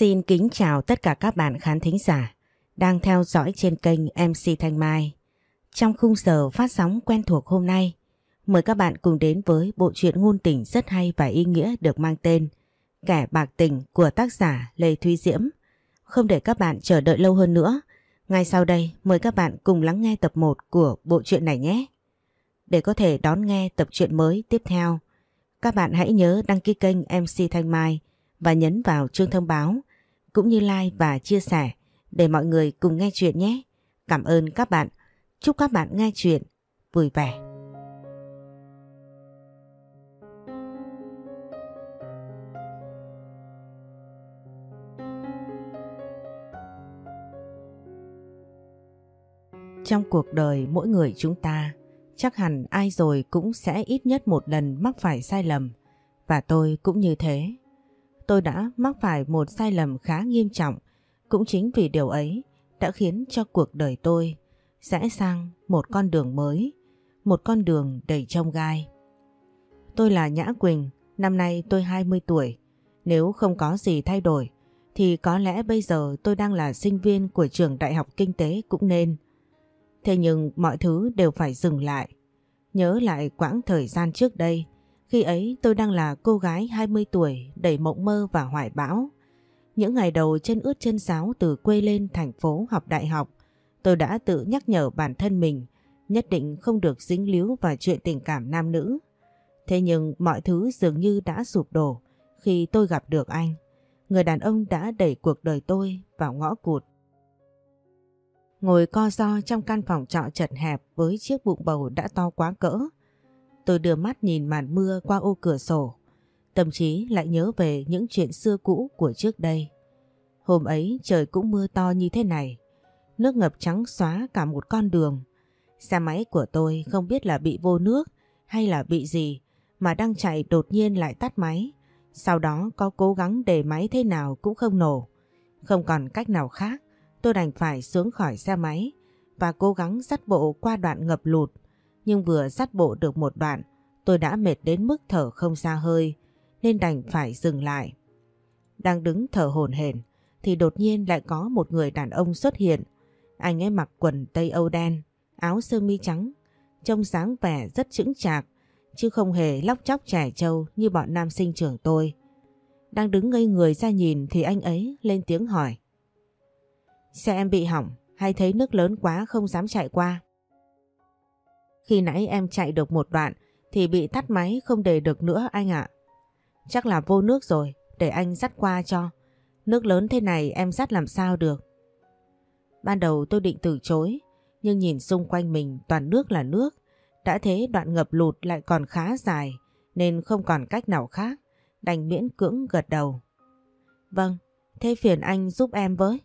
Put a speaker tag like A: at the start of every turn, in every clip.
A: Xin kính chào tất cả các bạn khán thính giả đang theo dõi trên kênh MC Thanh Mai. Trong khung giờ phát sóng quen thuộc hôm nay, mời các bạn cùng đến với bộ truyện ngôn tình rất hay và ý nghĩa được mang tên Kẻ bạc tình của tác giả Lê Thúy Diễm. Không để các bạn chờ đợi lâu hơn nữa, ngay sau đây mời các bạn cùng lắng nghe tập 1 của bộ truyện này nhé. Để có thể đón nghe tập truyện mới tiếp theo, các bạn hãy nhớ đăng ký kênh MC Thanh Mai và nhấn vào chuông thông báo cũng như like và chia sẻ để mọi người cùng nghe chuyện nhé. Cảm ơn các bạn. Chúc các bạn nghe chuyện vui vẻ. Trong cuộc đời mỗi người chúng ta, chắc hẳn ai rồi cũng sẽ ít nhất một lần mắc phải sai lầm. Và tôi cũng như thế tôi đã mắc phải một sai lầm khá nghiêm trọng. Cũng chính vì điều ấy đã khiến cho cuộc đời tôi sẽ sang một con đường mới, một con đường đầy trông gai. Tôi là Nhã Quỳnh, năm nay tôi 20 tuổi. Nếu không có gì thay đổi, thì có lẽ bây giờ tôi đang là sinh viên của trường Đại học Kinh tế cũng nên. Thế nhưng mọi thứ đều phải dừng lại. Nhớ lại quãng thời gian trước đây, khi ấy tôi đang là cô gái 20 tuổi đầy mộng mơ và hoài bão. Những ngày đầu chân ướt chân sáo từ quê lên thành phố học đại học, tôi đã tự nhắc nhở bản thân mình nhất định không được dính líu vào chuyện tình cảm nam nữ. Thế nhưng mọi thứ dường như đã sụp đổ khi tôi gặp được anh. Người đàn ông đã đẩy cuộc đời tôi vào ngõ cụt. Ngồi co do trong căn phòng trọ chật hẹp với chiếc bụng bầu đã to quá cỡ, Tôi đưa mắt nhìn màn mưa qua ô cửa sổ. Tâm trí lại nhớ về những chuyện xưa cũ của trước đây. Hôm ấy trời cũng mưa to như thế này. Nước ngập trắng xóa cả một con đường. Xe máy của tôi không biết là bị vô nước hay là bị gì mà đang chạy đột nhiên lại tắt máy. Sau đó có cố gắng để máy thế nào cũng không nổ. Không còn cách nào khác, tôi đành phải xuống khỏi xe máy và cố gắng dắt bộ qua đoạn ngập lụt nhưng vừa dắt bộ được một đoạn, tôi đã mệt đến mức thở không ra hơi, nên đành phải dừng lại. Đang đứng thở hổn hển thì đột nhiên lại có một người đàn ông xuất hiện. Anh ấy mặc quần tây âu đen, áo sơ mi trắng, trông dáng vẻ rất chững chạc, chứ không hề lóc chóc trẻ trâu như bọn nam sinh trưởng tôi. Đang đứng ngây người ra nhìn thì anh ấy lên tiếng hỏi. Xe em bị hỏng hay thấy nước lớn quá không dám chạy qua? Khi nãy em chạy được một đoạn thì bị tắt máy không để được nữa anh ạ. Chắc là vô nước rồi, để anh dắt qua cho. Nước lớn thế này em dắt làm sao được. Ban đầu tôi định từ chối, nhưng nhìn xung quanh mình toàn nước là nước. Đã thế đoạn ngập lụt lại còn khá dài, nên không còn cách nào khác, đành miễn cưỡng gật đầu. Vâng, thế phiền anh giúp em với.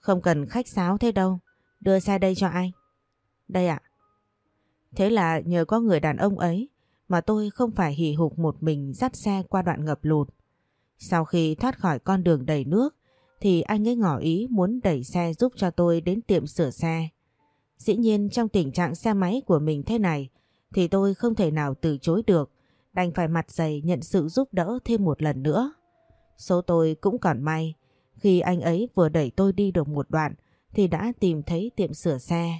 A: Không cần khách sáo thế đâu, đưa xe đây cho anh. Đây ạ. Thế là nhờ có người đàn ông ấy mà tôi không phải hì hục một mình dắt xe qua đoạn ngập lụt. Sau khi thoát khỏi con đường đầy nước thì anh ấy ngỏ ý muốn đẩy xe giúp cho tôi đến tiệm sửa xe. Dĩ nhiên trong tình trạng xe máy của mình thế này thì tôi không thể nào từ chối được, đành phải mặt dày nhận sự giúp đỡ thêm một lần nữa. Số tôi cũng còn may, khi anh ấy vừa đẩy tôi đi được một đoạn thì đã tìm thấy tiệm sửa xe.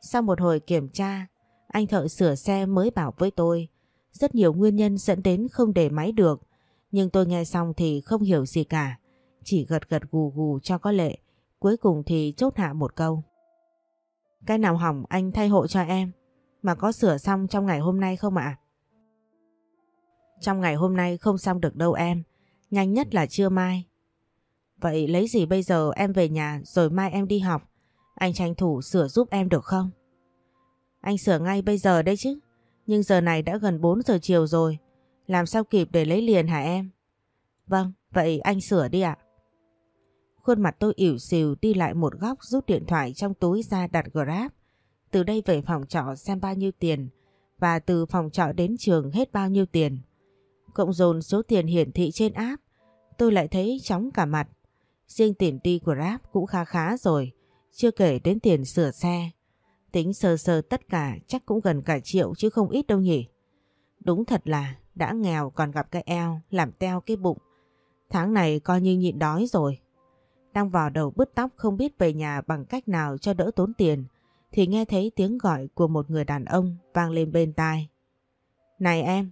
A: Sau một hồi kiểm tra anh thợ sửa xe mới bảo với tôi rất nhiều nguyên nhân dẫn đến không để máy được. Nhưng tôi nghe xong thì không hiểu gì cả. Chỉ gật gật gù gù cho có lệ. Cuối cùng thì chốt hạ một câu. Cái nào hỏng, anh thay hộ cho em. Mà có sửa xong trong ngày hôm nay không ạ? Trong ngày hôm nay không xong được đâu em. Nhanh nhất là trưa mai. Vậy lấy gì bây giờ em về nhà rồi mai em đi học. Anh tranh thủ sửa giúp em được không? Anh sửa ngay bây giờ đấy chứ. Nhưng giờ này đã gần 4 giờ chiều rồi. Làm sao kịp để lấy liền hả em? Vâng, vậy anh sửa đi ạ. Khuôn mặt tôi ỉu xìu đi lại một góc rút điện thoại trong túi ra đặt Grab. Từ đây về phòng trọ xem bao nhiêu tiền và từ phòng trọ đến trường hết bao nhiêu tiền. Cộng dồn số tiền hiển thị trên app, tôi lại thấy chóng cả mặt. Riêng tiền đi Grab cũng khá khá rồi, chưa kể đến tiền sửa xe. Tính sơ sơ tất cả, chắc cũng gần cả triệu chứ không ít đâu nhỉ. Đúng thật là, đã nghèo còn gặp cái eo, làm teo cái bụng. Tháng này coi như nhịn đói rồi. Đang vào đầu bứt tóc không biết về nhà bằng cách nào cho đỡ tốn tiền, thì nghe thấy tiếng gọi của một người đàn ông vang lên bên tai. Này em!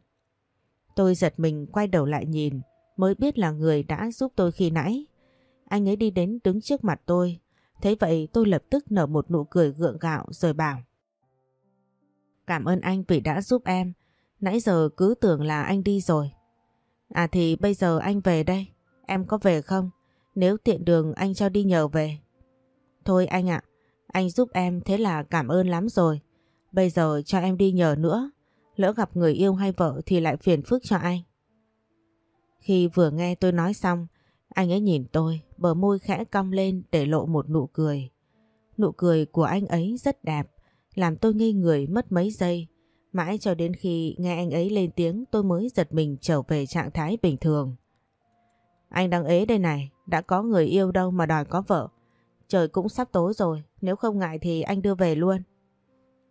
A: Tôi giật mình quay đầu lại nhìn, mới biết là người đã giúp tôi khi nãy. Anh ấy đi đến đứng trước mặt tôi thế vậy tôi lập tức nở một nụ cười gượng gạo rồi bảo. Cảm ơn anh vì đã giúp em. Nãy giờ cứ tưởng là anh đi rồi. À thì bây giờ anh về đây. Em có về không? Nếu tiện đường anh cho đi nhờ về. Thôi anh ạ, anh giúp em thế là cảm ơn lắm rồi. Bây giờ cho em đi nhờ nữa. Lỡ gặp người yêu hay vợ thì lại phiền phức cho anh. Khi vừa nghe tôi nói xong, anh ấy nhìn tôi, bờ môi khẽ cong lên để lộ một nụ cười. Nụ cười của anh ấy rất đẹp, làm tôi ngây người mất mấy giây. Mãi cho đến khi nghe anh ấy lên tiếng tôi mới giật mình trở về trạng thái bình thường. Anh đang ế đây này, đã có người yêu đâu mà đòi có vợ. Trời cũng sắp tối rồi, nếu không ngại thì anh đưa về luôn.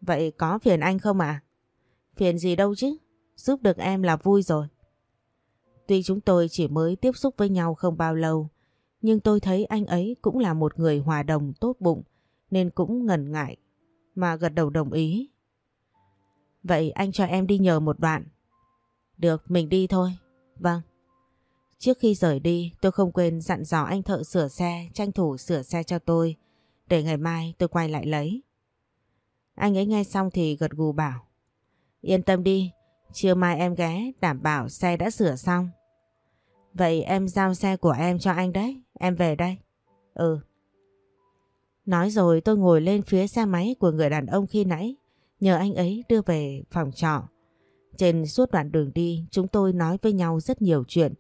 A: Vậy có phiền anh không ạ? Phiền gì đâu chứ, giúp được em là vui rồi. Tuy chúng tôi chỉ mới tiếp xúc với nhau không bao lâu, nhưng tôi thấy anh ấy cũng là một người hòa đồng tốt bụng nên cũng ngần ngại mà gật đầu đồng ý. Vậy anh cho em đi nhờ một đoạn. Được, mình đi thôi. Vâng. Trước khi rời đi tôi không quên dặn dò anh thợ sửa xe tranh thủ sửa xe cho tôi để ngày mai tôi quay lại lấy. Anh ấy nghe xong thì gật gù bảo Yên tâm đi, chiều mai em ghé đảm bảo xe đã sửa xong. Vậy em giao xe của em cho anh đấy, em về đây. Ừ. Nói rồi tôi ngồi lên phía xe máy của người đàn ông khi nãy, nhờ anh ấy đưa về phòng trọ. Trên suốt đoạn đường đi, chúng tôi nói với nhau rất nhiều chuyện,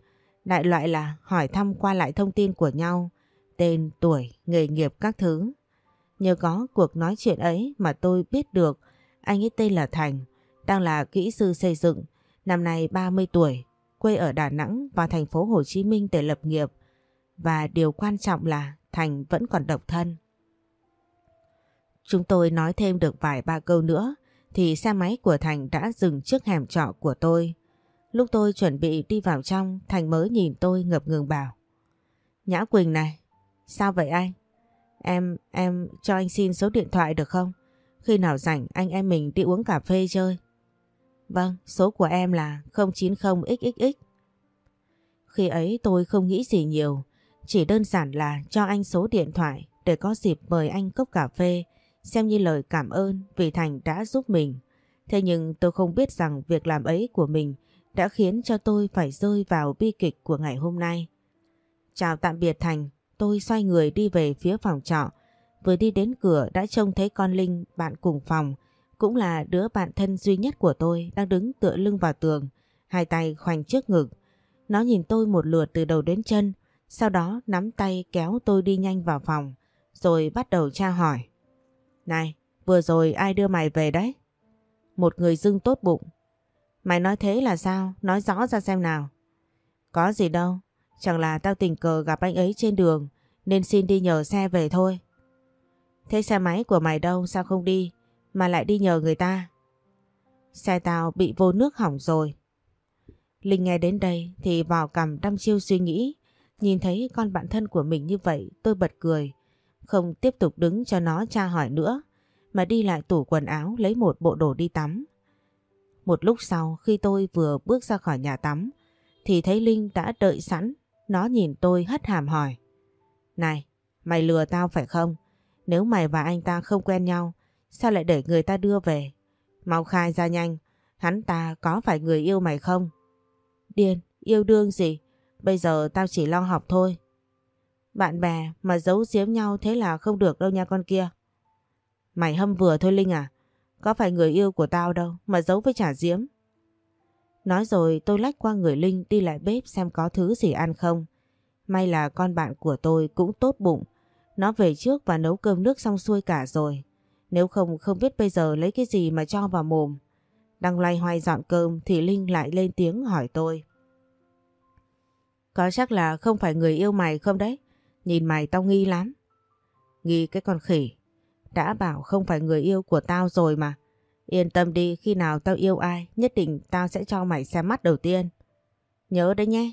A: đại loại là hỏi thăm qua lại thông tin của nhau, tên, tuổi, nghề nghiệp các thứ. Nhờ có cuộc nói chuyện ấy mà tôi biết được anh ấy tên là Thành, đang là kỹ sư xây dựng, năm nay 30 tuổi, quê ở Đà Nẵng và thành phố Hồ Chí Minh để lập nghiệp. Và điều quan trọng là Thành vẫn còn độc thân. Chúng tôi nói thêm được vài ba câu nữa thì xe máy của Thành đã dừng trước hẻm trọ của tôi. Lúc tôi chuẩn bị đi vào trong Thành mới nhìn tôi ngập ngừng bảo Nhã Quỳnh này, sao vậy anh? Em, em cho anh xin số điện thoại được không? Khi nào rảnh anh em mình đi uống cà phê chơi. Vâng, số của em là 090XXX. Khi ấy tôi không nghĩ gì nhiều, chỉ đơn giản là cho anh số điện thoại để có dịp mời anh cốc cà phê, xem như lời cảm ơn vì Thành đã giúp mình. Thế nhưng tôi không biết rằng việc làm ấy của mình đã khiến cho tôi phải rơi vào bi kịch của ngày hôm nay. Chào tạm biệt Thành, tôi xoay người đi về phía phòng trọ. Vừa đi đến cửa đã trông thấy con Linh, bạn cùng phòng, cũng là đứa bạn thân duy nhất của tôi đang đứng tựa lưng vào tường, hai tay khoanh trước ngực. Nó nhìn tôi một lượt từ đầu đến chân, sau đó nắm tay kéo tôi đi nhanh vào phòng, rồi bắt đầu tra hỏi. Này, vừa rồi ai đưa mày về đấy? Một người dưng tốt bụng. Mày nói thế là sao? Nói rõ ra xem nào. Có gì đâu, chẳng là tao tình cờ gặp anh ấy trên đường nên xin đi nhờ xe về thôi. Thế xe máy của mày đâu sao không đi? Mà lại đi nhờ người ta. Xe tao bị vô nước hỏng rồi. Linh nghe đến đây thì vào cầm đăm chiêu suy nghĩ. Nhìn thấy con bạn thân của mình như vậy tôi bật cười. Không tiếp tục đứng cho nó tra hỏi nữa mà đi lại tủ quần áo lấy một bộ đồ đi tắm. Một lúc sau khi tôi vừa bước ra khỏi nhà tắm thì thấy Linh đã đợi sẵn. Nó nhìn tôi hất hàm hỏi. Này, mày lừa tao phải không? Nếu mày và anh ta không quen nhau Sao lại để người ta đưa về? Mau khai ra nhanh, hắn ta có phải người yêu mày không? Điên, yêu đương gì? Bây giờ tao chỉ lo học thôi. Bạn bè mà giấu giếm nhau thế là không được đâu nha con kia. Mày hâm vừa thôi Linh à? Có phải người yêu của tao đâu mà giấu với trả diếm. Nói rồi tôi lách qua người Linh đi lại bếp xem có thứ gì ăn không. May là con bạn của tôi cũng tốt bụng. Nó về trước và nấu cơm nước xong xuôi cả rồi. Nếu không không biết bây giờ lấy cái gì mà cho vào mồm. Đang loay hoay dọn cơm thì Linh lại lên tiếng hỏi tôi. Có chắc là không phải người yêu mày không đấy? Nhìn mày tao nghi lắm. Nghi cái con khỉ. Đã bảo không phải người yêu của tao rồi mà. Yên tâm đi khi nào tao yêu ai nhất định tao sẽ cho mày xem mắt đầu tiên. Nhớ đấy nhé.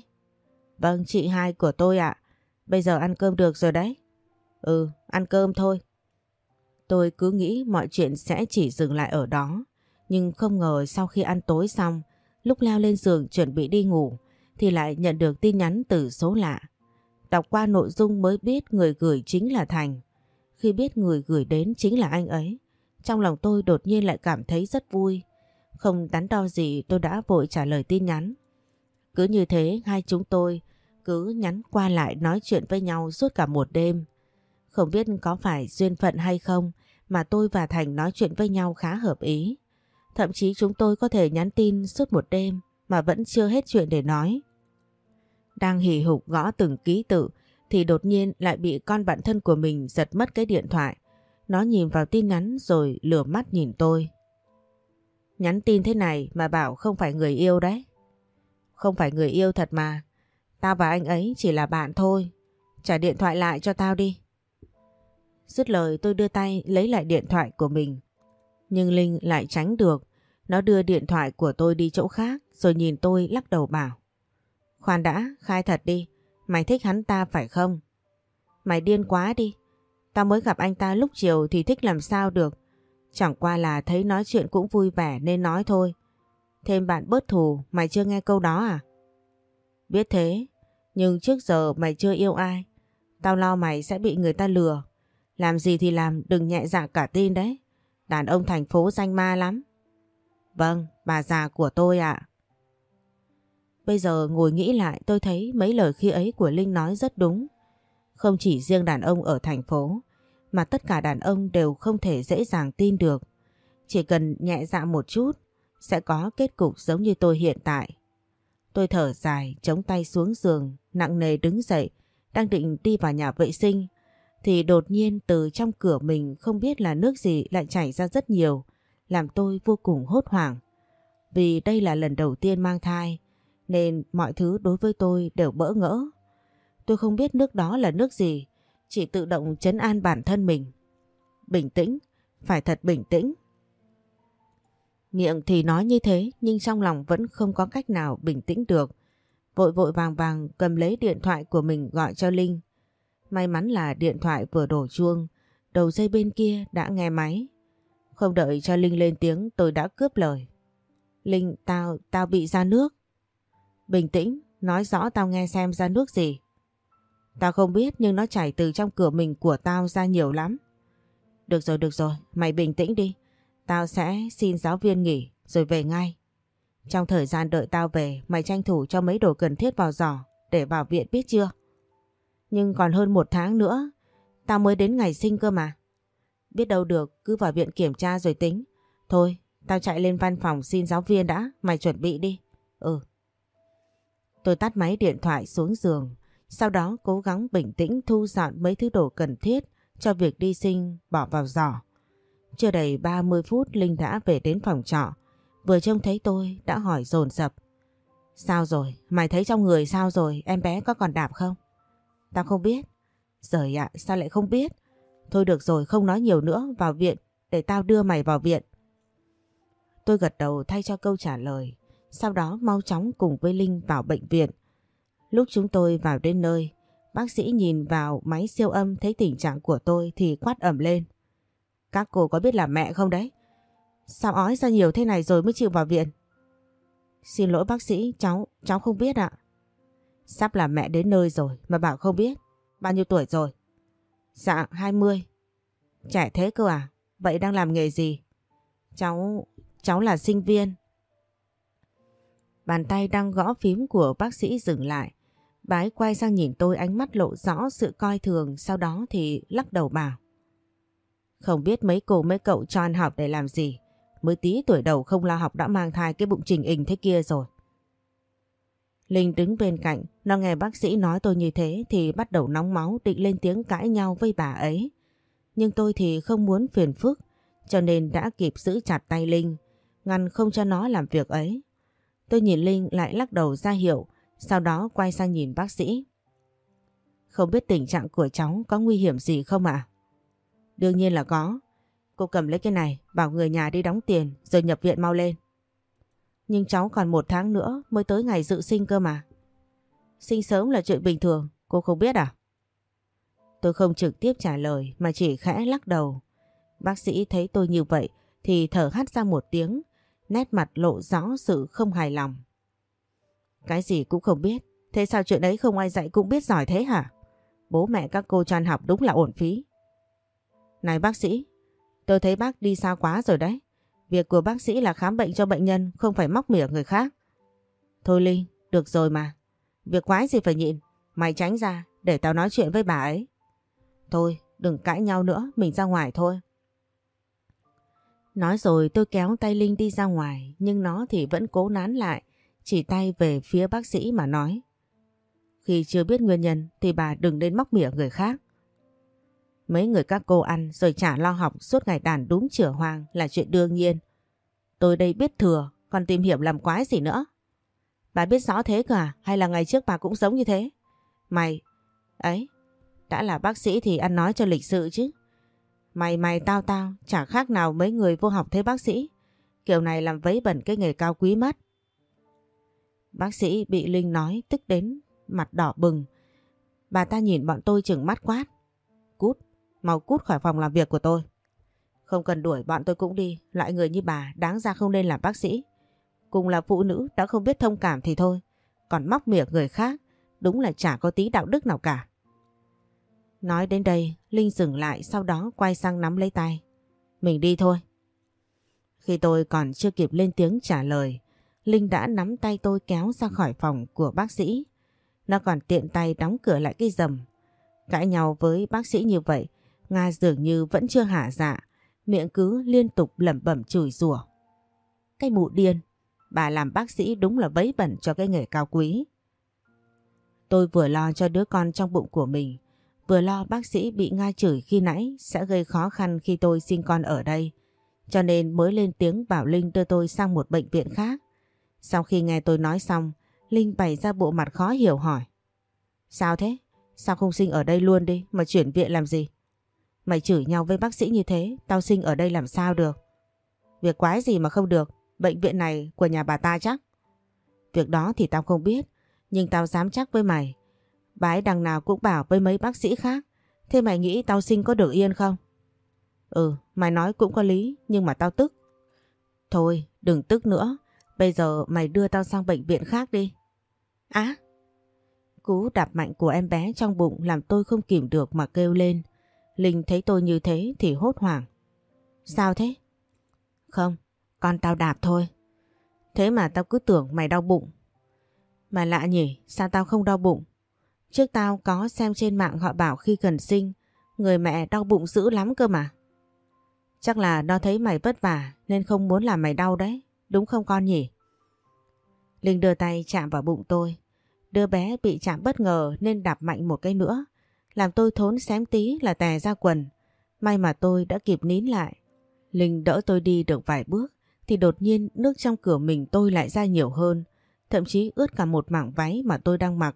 A: Vâng, chị hai của tôi ạ. Bây giờ ăn cơm được rồi đấy. Ừ, ăn cơm thôi. Tôi cứ nghĩ mọi chuyện sẽ chỉ dừng lại ở đó. Nhưng không ngờ sau khi ăn tối xong, lúc leo lên giường chuẩn bị đi ngủ, thì lại nhận được tin nhắn từ số lạ. Đọc qua nội dung mới biết người gửi chính là Thành. Khi biết người gửi đến chính là anh ấy, trong lòng tôi đột nhiên lại cảm thấy rất vui. Không đắn đo gì tôi đã vội trả lời tin nhắn. Cứ như thế hai chúng tôi cứ nhắn qua lại nói chuyện với nhau suốt cả một đêm. Không biết có phải duyên phận hay không mà tôi và Thành nói chuyện với nhau khá hợp ý. Thậm chí chúng tôi có thể nhắn tin suốt một đêm mà vẫn chưa hết chuyện để nói. Đang hì hục gõ từng ký tự thì đột nhiên lại bị con bạn thân của mình giật mất cái điện thoại. Nó nhìn vào tin nhắn rồi lửa mắt nhìn tôi. Nhắn tin thế này mà bảo không phải người yêu đấy. Không phải người yêu thật mà. Tao và anh ấy chỉ là bạn thôi. Trả điện thoại lại cho tao đi. Dứt lời tôi đưa tay lấy lại điện thoại của mình. Nhưng Linh lại tránh được. Nó đưa điện thoại của tôi đi chỗ khác rồi nhìn tôi lắc đầu bảo. Khoan đã, khai thật đi. Mày thích hắn ta phải không? Mày điên quá đi. Tao mới gặp anh ta lúc chiều thì thích làm sao được. Chẳng qua là thấy nói chuyện cũng vui vẻ nên nói thôi. Thêm bạn bớt thù, mày chưa nghe câu đó à? Biết thế, nhưng trước giờ mày chưa yêu ai. Tao lo mày sẽ bị người ta lừa. Làm gì thì làm, đừng nhẹ dạ cả tin đấy. Đàn ông thành phố danh ma lắm. Vâng, bà già của tôi ạ. Bây giờ ngồi nghĩ lại tôi thấy mấy lời khi ấy của Linh nói rất đúng. Không chỉ riêng đàn ông ở thành phố, mà tất cả đàn ông đều không thể dễ dàng tin được. Chỉ cần nhẹ dạ một chút, sẽ có kết cục giống như tôi hiện tại. Tôi thở dài, chống tay xuống giường, nặng nề đứng dậy, đang định đi vào nhà vệ sinh, thì đột nhiên từ trong cửa mình không biết là nước gì lại chảy ra rất nhiều, làm tôi vô cùng hốt hoảng. Vì đây là lần đầu tiên mang thai, nên mọi thứ đối với tôi đều bỡ ngỡ. Tôi không biết nước đó là nước gì, chỉ tự động chấn an bản thân mình. Bình tĩnh, phải thật bình tĩnh. Miệng thì nói như thế nhưng trong lòng vẫn không có cách nào bình tĩnh được. Vội vội vàng vàng cầm lấy điện thoại của mình gọi cho Linh. May mắn là điện thoại vừa đổ chuông, đầu dây bên kia đã nghe máy. Không đợi cho Linh lên tiếng tôi đã cướp lời. Linh, tao, tao bị ra nước. Bình tĩnh, nói rõ tao nghe xem ra nước gì. Tao không biết nhưng nó chảy từ trong cửa mình của tao ra nhiều lắm. Được rồi, được rồi, mày bình tĩnh đi. Tao sẽ xin giáo viên nghỉ rồi về ngay. Trong thời gian đợi tao về, mày tranh thủ cho mấy đồ cần thiết vào giỏ để vào viện biết chưa? Nhưng còn hơn một tháng nữa, tao mới đến ngày sinh cơ mà. Biết đâu được, cứ vào viện kiểm tra rồi tính. Thôi, tao chạy lên văn phòng xin giáo viên đã, mày chuẩn bị đi. Ừ. Tôi tắt máy điện thoại xuống giường, sau đó cố gắng bình tĩnh thu dọn mấy thứ đồ cần thiết cho việc đi sinh bỏ vào giỏ. Chưa đầy 30 phút Linh đã về đến phòng trọ. Vừa trông thấy tôi đã hỏi dồn dập Sao rồi? Mày thấy trong người sao rồi? Em bé có còn đạp không? Tao không biết. Giời ạ, sao lại không biết? Thôi được rồi, không nói nhiều nữa, vào viện, để tao đưa mày vào viện. Tôi gật đầu thay cho câu trả lời, sau đó mau chóng cùng với Linh vào bệnh viện. Lúc chúng tôi vào đến nơi, bác sĩ nhìn vào máy siêu âm thấy tình trạng của tôi thì quát ẩm lên. Các cô có biết là mẹ không đấy? Sao ói ra nhiều thế này rồi mới chịu vào viện? Xin lỗi bác sĩ, cháu, cháu không biết ạ. Sắp là mẹ đến nơi rồi mà bảo không biết. Bao nhiêu tuổi rồi? Dạ, 20. Trẻ thế cơ à? Vậy đang làm nghề gì? Cháu, cháu là sinh viên. Bàn tay đang gõ phím của bác sĩ dừng lại. Bái quay sang nhìn tôi ánh mắt lộ rõ sự coi thường sau đó thì lắc đầu bảo. Không biết mấy cô mấy cậu cho ăn học để làm gì. Mới tí tuổi đầu không lo học đã mang thai cái bụng trình hình thế kia rồi. Linh đứng bên cạnh, nó nghe bác sĩ nói tôi như thế thì bắt đầu nóng máu định lên tiếng cãi nhau với bà ấy. Nhưng tôi thì không muốn phiền phức, cho nên đã kịp giữ chặt tay Linh, ngăn không cho nó làm việc ấy. Tôi nhìn Linh lại lắc đầu ra hiệu, sau đó quay sang nhìn bác sĩ. Không biết tình trạng của cháu có nguy hiểm gì không ạ? Đương nhiên là có. Cô cầm lấy cái này, bảo người nhà đi đóng tiền rồi nhập viện mau lên. Nhưng cháu còn một tháng nữa mới tới ngày dự sinh cơ mà. Sinh sớm là chuyện bình thường, cô không biết à? Tôi không trực tiếp trả lời mà chỉ khẽ lắc đầu. Bác sĩ thấy tôi như vậy thì thở hắt ra một tiếng, nét mặt lộ rõ sự không hài lòng. Cái gì cũng không biết, thế sao chuyện ấy không ai dạy cũng biết giỏi thế hả? Bố mẹ các cô cho ăn học đúng là ổn phí. Này bác sĩ, tôi thấy bác đi xa quá rồi đấy. Việc của bác sĩ là khám bệnh cho bệnh nhân, không phải móc mỉa người khác. Thôi Linh, được rồi mà. Việc quái gì phải nhịn, mày tránh ra để tao nói chuyện với bà ấy. Thôi, đừng cãi nhau nữa, mình ra ngoài thôi. Nói rồi tôi kéo tay Linh đi ra ngoài, nhưng nó thì vẫn cố nán lại, chỉ tay về phía bác sĩ mà nói. Khi chưa biết nguyên nhân thì bà đừng đến móc mỉa người khác. Mấy người các cô ăn rồi trả lo học suốt ngày đàn đúng chửa hoang là chuyện đương nhiên. Tôi đây biết thừa, còn tìm hiểu làm quái gì nữa. Bà biết rõ thế cả à? hay là ngày trước bà cũng giống như thế? Mày, ấy, đã là bác sĩ thì ăn nói cho lịch sự chứ. Mày mày tao tao chả khác nào mấy người vô học thế bác sĩ. Kiểu này làm vấy bẩn cái nghề cao quý mất. Bác sĩ bị Linh nói tức đến mặt đỏ bừng. Bà ta nhìn bọn tôi chừng mắt quát. Cút, mau cút khỏi phòng làm việc của tôi. Không cần đuổi bọn tôi cũng đi, loại người như bà đáng ra không nên làm bác sĩ. Cùng là phụ nữ đã không biết thông cảm thì thôi, còn móc miệng người khác, đúng là chả có tí đạo đức nào cả. Nói đến đây, Linh dừng lại sau đó quay sang nắm lấy tay. Mình đi thôi. Khi tôi còn chưa kịp lên tiếng trả lời, Linh đã nắm tay tôi kéo ra khỏi phòng của bác sĩ. Nó còn tiện tay đóng cửa lại cái rầm. Cãi nhau với bác sĩ như vậy, Nga dường như vẫn chưa hạ dạ, miệng cứ liên tục lẩm bẩm chửi rủa. Cái mụ điên, bà làm bác sĩ đúng là vấy bẩn cho cái nghề cao quý. Tôi vừa lo cho đứa con trong bụng của mình, vừa lo bác sĩ bị Nga chửi khi nãy sẽ gây khó khăn khi tôi sinh con ở đây, cho nên mới lên tiếng bảo Linh đưa tôi sang một bệnh viện khác. Sau khi nghe tôi nói xong, Linh bày ra bộ mặt khó hiểu hỏi. Sao thế? Sao không sinh ở đây luôn đi mà chuyển viện làm gì? Mày chửi nhau với bác sĩ như thế, tao sinh ở đây làm sao được? Việc quái gì mà không được, bệnh viện này của nhà bà ta chắc. Việc đó thì tao không biết, nhưng tao dám chắc với mày. Bái đằng nào cũng bảo với mấy bác sĩ khác, thế mày nghĩ tao sinh có được yên không? Ừ, mày nói cũng có lý, nhưng mà tao tức. Thôi, đừng tức nữa, bây giờ mày đưa tao sang bệnh viện khác đi. Á! cú đạp mạnh của em bé trong bụng làm tôi không kìm được mà kêu lên. Linh thấy tôi như thế thì hốt hoảng. Sao thế? Không, con tao đạp thôi. Thế mà tao cứ tưởng mày đau bụng. Mà lạ nhỉ, sao tao không đau bụng? Trước tao có xem trên mạng họ bảo khi cần sinh, người mẹ đau bụng dữ lắm cơ mà. Chắc là nó thấy mày vất vả nên không muốn làm mày đau đấy, đúng không con nhỉ? Linh đưa tay chạm vào bụng tôi. Đứa bé bị chạm bất ngờ nên đạp mạnh một cái nữa. Làm tôi thốn xém tí là tè ra quần. May mà tôi đã kịp nín lại. Linh đỡ tôi đi được vài bước thì đột nhiên nước trong cửa mình tôi lại ra nhiều hơn. Thậm chí ướt cả một mảng váy mà tôi đang mặc.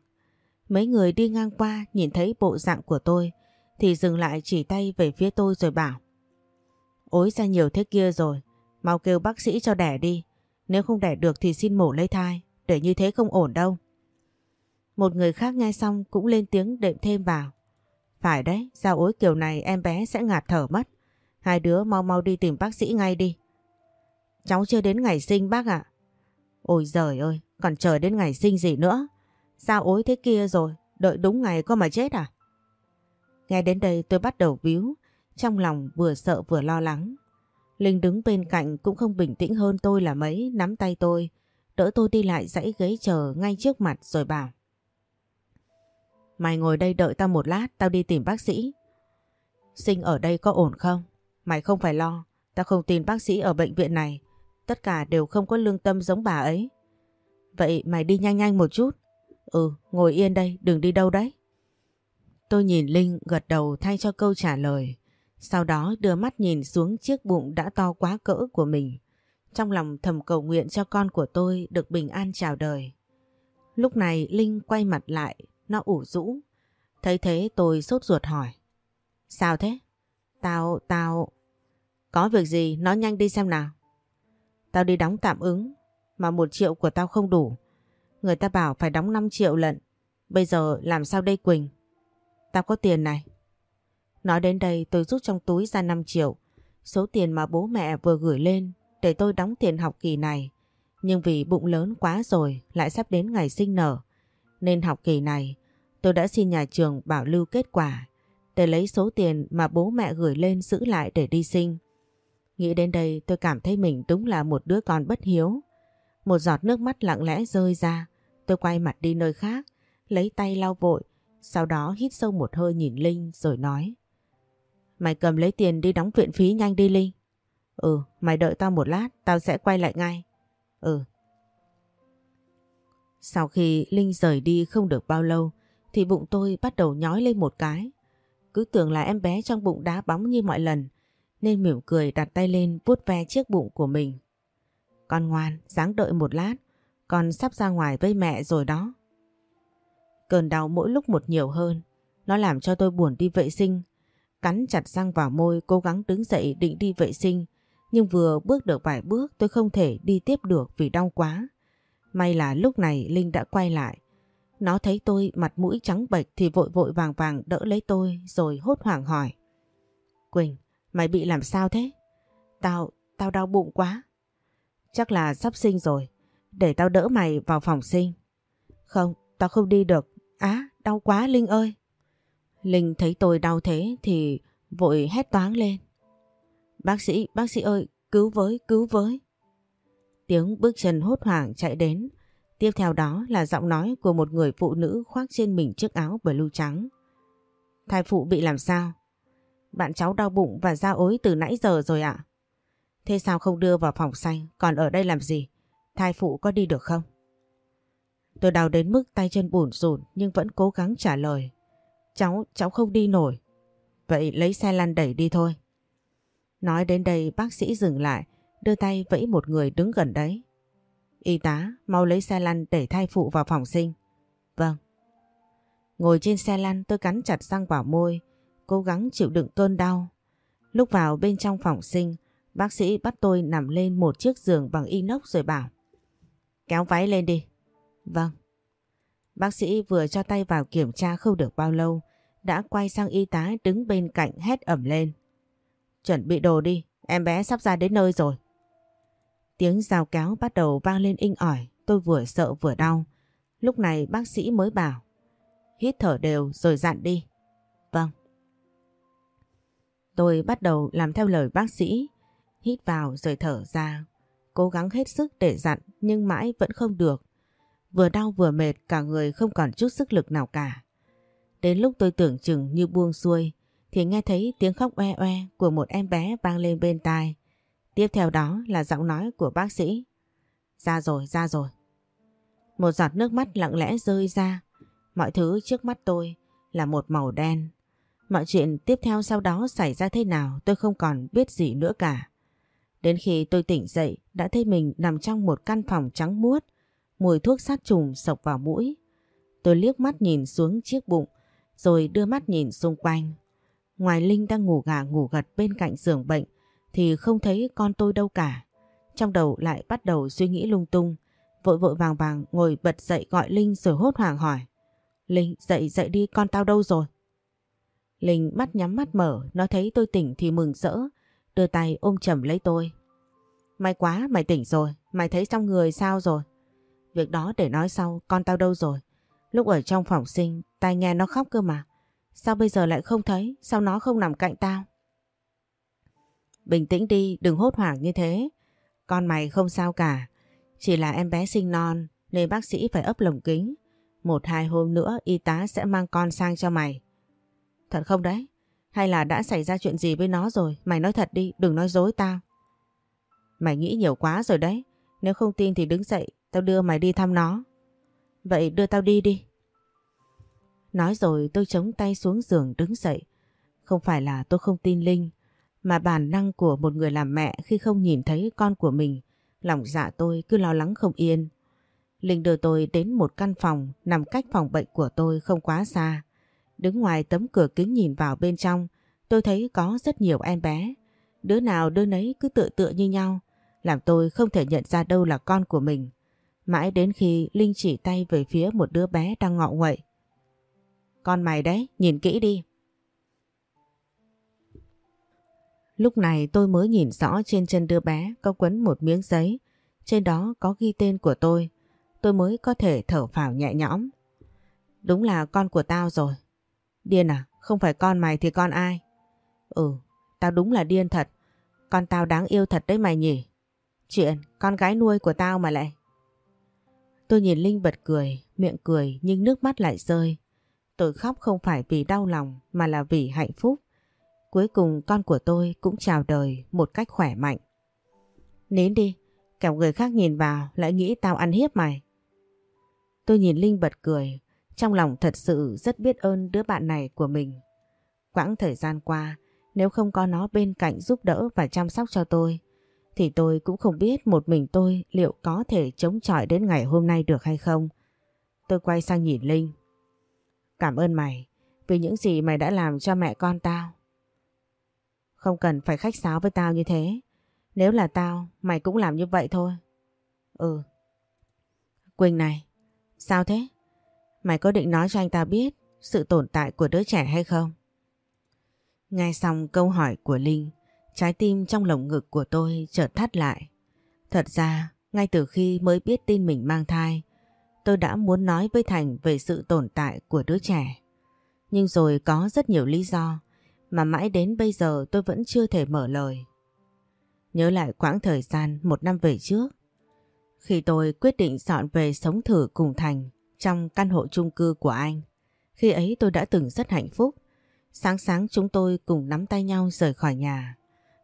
A: Mấy người đi ngang qua nhìn thấy bộ dạng của tôi thì dừng lại chỉ tay về phía tôi rồi bảo Ối ra nhiều thế kia rồi, mau kêu bác sĩ cho đẻ đi. Nếu không đẻ được thì xin mổ lấy thai, để như thế không ổn đâu. Một người khác nghe xong cũng lên tiếng đệm thêm vào. Phải đấy, giao ối kiểu này em bé sẽ ngạt thở mất. Hai đứa mau mau đi tìm bác sĩ ngay đi. Cháu chưa đến ngày sinh bác ạ. Ôi giời ơi, còn chờ đến ngày sinh gì nữa. Sao ối thế kia rồi, đợi đúng ngày có mà chết à? Nghe đến đây tôi bắt đầu víu, trong lòng vừa sợ vừa lo lắng. Linh đứng bên cạnh cũng không bình tĩnh hơn tôi là mấy, nắm tay tôi, đỡ tôi đi lại dãy ghế chờ ngay trước mặt rồi bảo. Mày ngồi đây đợi tao một lát, tao đi tìm bác sĩ. Sinh ở đây có ổn không? Mày không phải lo, tao không tin bác sĩ ở bệnh viện này. Tất cả đều không có lương tâm giống bà ấy. Vậy mày đi nhanh nhanh một chút. Ừ, ngồi yên đây, đừng đi đâu đấy. Tôi nhìn Linh gật đầu thay cho câu trả lời. Sau đó đưa mắt nhìn xuống chiếc bụng đã to quá cỡ của mình. Trong lòng thầm cầu nguyện cho con của tôi được bình an chào đời. Lúc này Linh quay mặt lại nó ủ rũ. Thấy thế tôi sốt ruột hỏi. Sao thế? Tao, tao... Có việc gì nói nhanh đi xem nào. Tao đi đóng tạm ứng mà một triệu của tao không đủ. Người ta bảo phải đóng 5 triệu lận. Bây giờ làm sao đây Quỳnh? Tao có tiền này. Nói đến đây tôi rút trong túi ra 5 triệu. Số tiền mà bố mẹ vừa gửi lên để tôi đóng tiền học kỳ này. Nhưng vì bụng lớn quá rồi lại sắp đến ngày sinh nở. Nên học kỳ này tôi đã xin nhà trường bảo lưu kết quả để lấy số tiền mà bố mẹ gửi lên giữ lại để đi sinh. Nghĩ đến đây tôi cảm thấy mình đúng là một đứa con bất hiếu. Một giọt nước mắt lặng lẽ rơi ra. Tôi quay mặt đi nơi khác, lấy tay lau vội, sau đó hít sâu một hơi nhìn Linh rồi nói. Mày cầm lấy tiền đi đóng viện phí nhanh đi Linh. Ừ, mày đợi tao một lát, tao sẽ quay lại ngay. Ừ. Sau khi Linh rời đi không được bao lâu, thì bụng tôi bắt đầu nhói lên một cái. Cứ tưởng là em bé trong bụng đá bóng như mọi lần, nên mỉm cười đặt tay lên vuốt ve chiếc bụng của mình. Con ngoan, dáng đợi một lát, con sắp ra ngoài với mẹ rồi đó. Cơn đau mỗi lúc một nhiều hơn, nó làm cho tôi buồn đi vệ sinh. Cắn chặt răng vào môi cố gắng đứng dậy định đi vệ sinh, nhưng vừa bước được vài bước tôi không thể đi tiếp được vì đau quá. May là lúc này Linh đã quay lại. Nó thấy tôi mặt mũi trắng bệch thì vội vội vàng vàng đỡ lấy tôi rồi hốt hoảng hỏi. Quỳnh, mày bị làm sao thế? Tao, tao đau bụng quá. Chắc là sắp sinh rồi. Để tao đỡ mày vào phòng sinh. Không, tao không đi được. Á, đau quá Linh ơi. Linh thấy tôi đau thế thì vội hét toáng lên. Bác sĩ, bác sĩ ơi, cứu với, cứu với. Tiếng bước chân hốt hoảng chạy đến. Tiếp theo đó là giọng nói của một người phụ nữ khoác trên mình chiếc áo blue trắng. Thai phụ bị làm sao? Bạn cháu đau bụng và da ối từ nãy giờ rồi ạ. Thế sao không đưa vào phòng xanh, còn ở đây làm gì? Thai phụ có đi được không? Tôi đau đến mức tay chân bủn rủn nhưng vẫn cố gắng trả lời. Cháu, cháu không đi nổi. Vậy lấy xe lăn đẩy đi thôi. Nói đến đây bác sĩ dừng lại, đưa tay vẫy một người đứng gần đấy. Y tá, mau lấy xe lăn để thai phụ vào phòng sinh. Vâng. Ngồi trên xe lăn tôi cắn chặt răng vào môi, cố gắng chịu đựng cơn đau. Lúc vào bên trong phòng sinh, bác sĩ bắt tôi nằm lên một chiếc giường bằng inox rồi bảo. Kéo váy lên đi. Vâng. Bác sĩ vừa cho tay vào kiểm tra không được bao lâu, đã quay sang y tá đứng bên cạnh hét ẩm lên. Chuẩn bị đồ đi, em bé sắp ra đến nơi rồi. Tiếng rào kéo bắt đầu vang lên inh ỏi, tôi vừa sợ vừa đau. Lúc này bác sĩ mới bảo, hít thở đều rồi dặn đi. Vâng. Tôi bắt đầu làm theo lời bác sĩ, hít vào rồi thở ra, cố gắng hết sức để dặn nhưng mãi vẫn không được. Vừa đau vừa mệt cả người không còn chút sức lực nào cả. Đến lúc tôi tưởng chừng như buông xuôi thì nghe thấy tiếng khóc oe oe của một em bé vang lên bên tai. Tiếp theo đó là giọng nói của bác sĩ. Ra rồi, ra rồi. Một giọt nước mắt lặng lẽ rơi ra. Mọi thứ trước mắt tôi là một màu đen. Mọi chuyện tiếp theo sau đó xảy ra thế nào tôi không còn biết gì nữa cả. Đến khi tôi tỉnh dậy đã thấy mình nằm trong một căn phòng trắng muốt, mùi thuốc sát trùng sộc vào mũi. Tôi liếc mắt nhìn xuống chiếc bụng rồi đưa mắt nhìn xung quanh. Ngoài Linh đang ngủ gà ngủ gật bên cạnh giường bệnh thì không thấy con tôi đâu cả. Trong đầu lại bắt đầu suy nghĩ lung tung, vội vội vàng vàng ngồi bật dậy gọi Linh rồi hốt hoảng hỏi. Linh dậy dậy đi con tao đâu rồi? Linh mắt nhắm mắt mở, nó thấy tôi tỉnh thì mừng rỡ, đưa tay ôm chầm lấy tôi. May quá mày tỉnh rồi, mày thấy trong người sao rồi? Việc đó để nói sau, con tao đâu rồi? Lúc ở trong phòng sinh, tai nghe nó khóc cơ mà. Sao bây giờ lại không thấy, sao nó không nằm cạnh tao? Bình tĩnh đi, đừng hốt hoảng như thế. Con mày không sao cả, chỉ là em bé sinh non nên bác sĩ phải ấp lồng kính. Một hai hôm nữa y tá sẽ mang con sang cho mày. Thật không đấy? Hay là đã xảy ra chuyện gì với nó rồi? Mày nói thật đi, đừng nói dối tao. Mày nghĩ nhiều quá rồi đấy. Nếu không tin thì đứng dậy, tao đưa mày đi thăm nó. Vậy đưa tao đi đi. Nói rồi tôi chống tay xuống giường đứng dậy. Không phải là tôi không tin Linh, mà bản năng của một người làm mẹ khi không nhìn thấy con của mình, lòng dạ tôi cứ lo lắng không yên. Linh đưa tôi đến một căn phòng nằm cách phòng bệnh của tôi không quá xa. Đứng ngoài tấm cửa kính nhìn vào bên trong, tôi thấy có rất nhiều em bé. Đứa nào đứa nấy cứ tựa tựa như nhau, làm tôi không thể nhận ra đâu là con của mình. Mãi đến khi Linh chỉ tay về phía một đứa bé đang ngọ nguậy. con mày đấy, nhìn kỹ đi. Lúc này tôi mới nhìn rõ trên chân đứa bé có quấn một miếng giấy, trên đó có ghi tên của tôi. Tôi mới có thể thở phào nhẹ nhõm. Đúng là con của tao rồi. Điên à, không phải con mày thì con ai? Ừ, tao đúng là điên thật. Con tao đáng yêu thật đấy mày nhỉ? Chuyện con gái nuôi của tao mà lại. Tôi nhìn Linh bật cười, miệng cười nhưng nước mắt lại rơi. Tôi khóc không phải vì đau lòng mà là vì hạnh phúc. Cuối cùng con của tôi cũng chào đời một cách khỏe mạnh. Nín đi, kẻo người khác nhìn vào lại nghĩ tao ăn hiếp mày. Tôi nhìn Linh bật cười, trong lòng thật sự rất biết ơn đứa bạn này của mình. Quãng thời gian qua, nếu không có nó bên cạnh giúp đỡ và chăm sóc cho tôi, thì tôi cũng không biết một mình tôi liệu có thể chống chọi đến ngày hôm nay được hay không. Tôi quay sang nhìn Linh. Cảm ơn mày vì những gì mày đã làm cho mẹ con tao. Không cần phải khách sáo với tao như thế. Nếu là tao, mày cũng làm như vậy thôi. Ừ. Quỳnh này, sao thế? Mày có định nói cho anh ta biết sự tồn tại của đứa trẻ hay không? Nghe xong câu hỏi của Linh, trái tim trong lồng ngực của tôi chợt thắt lại. Thật ra, ngay từ khi mới biết tin mình mang thai, tôi đã muốn nói với Thành về sự tồn tại của đứa trẻ. Nhưng rồi có rất nhiều lý do mà mãi đến bây giờ tôi vẫn chưa thể mở lời. Nhớ lại quãng thời gian một năm về trước, khi tôi quyết định dọn về sống thử cùng Thành trong căn hộ chung cư của anh. Khi ấy tôi đã từng rất hạnh phúc. Sáng sáng chúng tôi cùng nắm tay nhau rời khỏi nhà.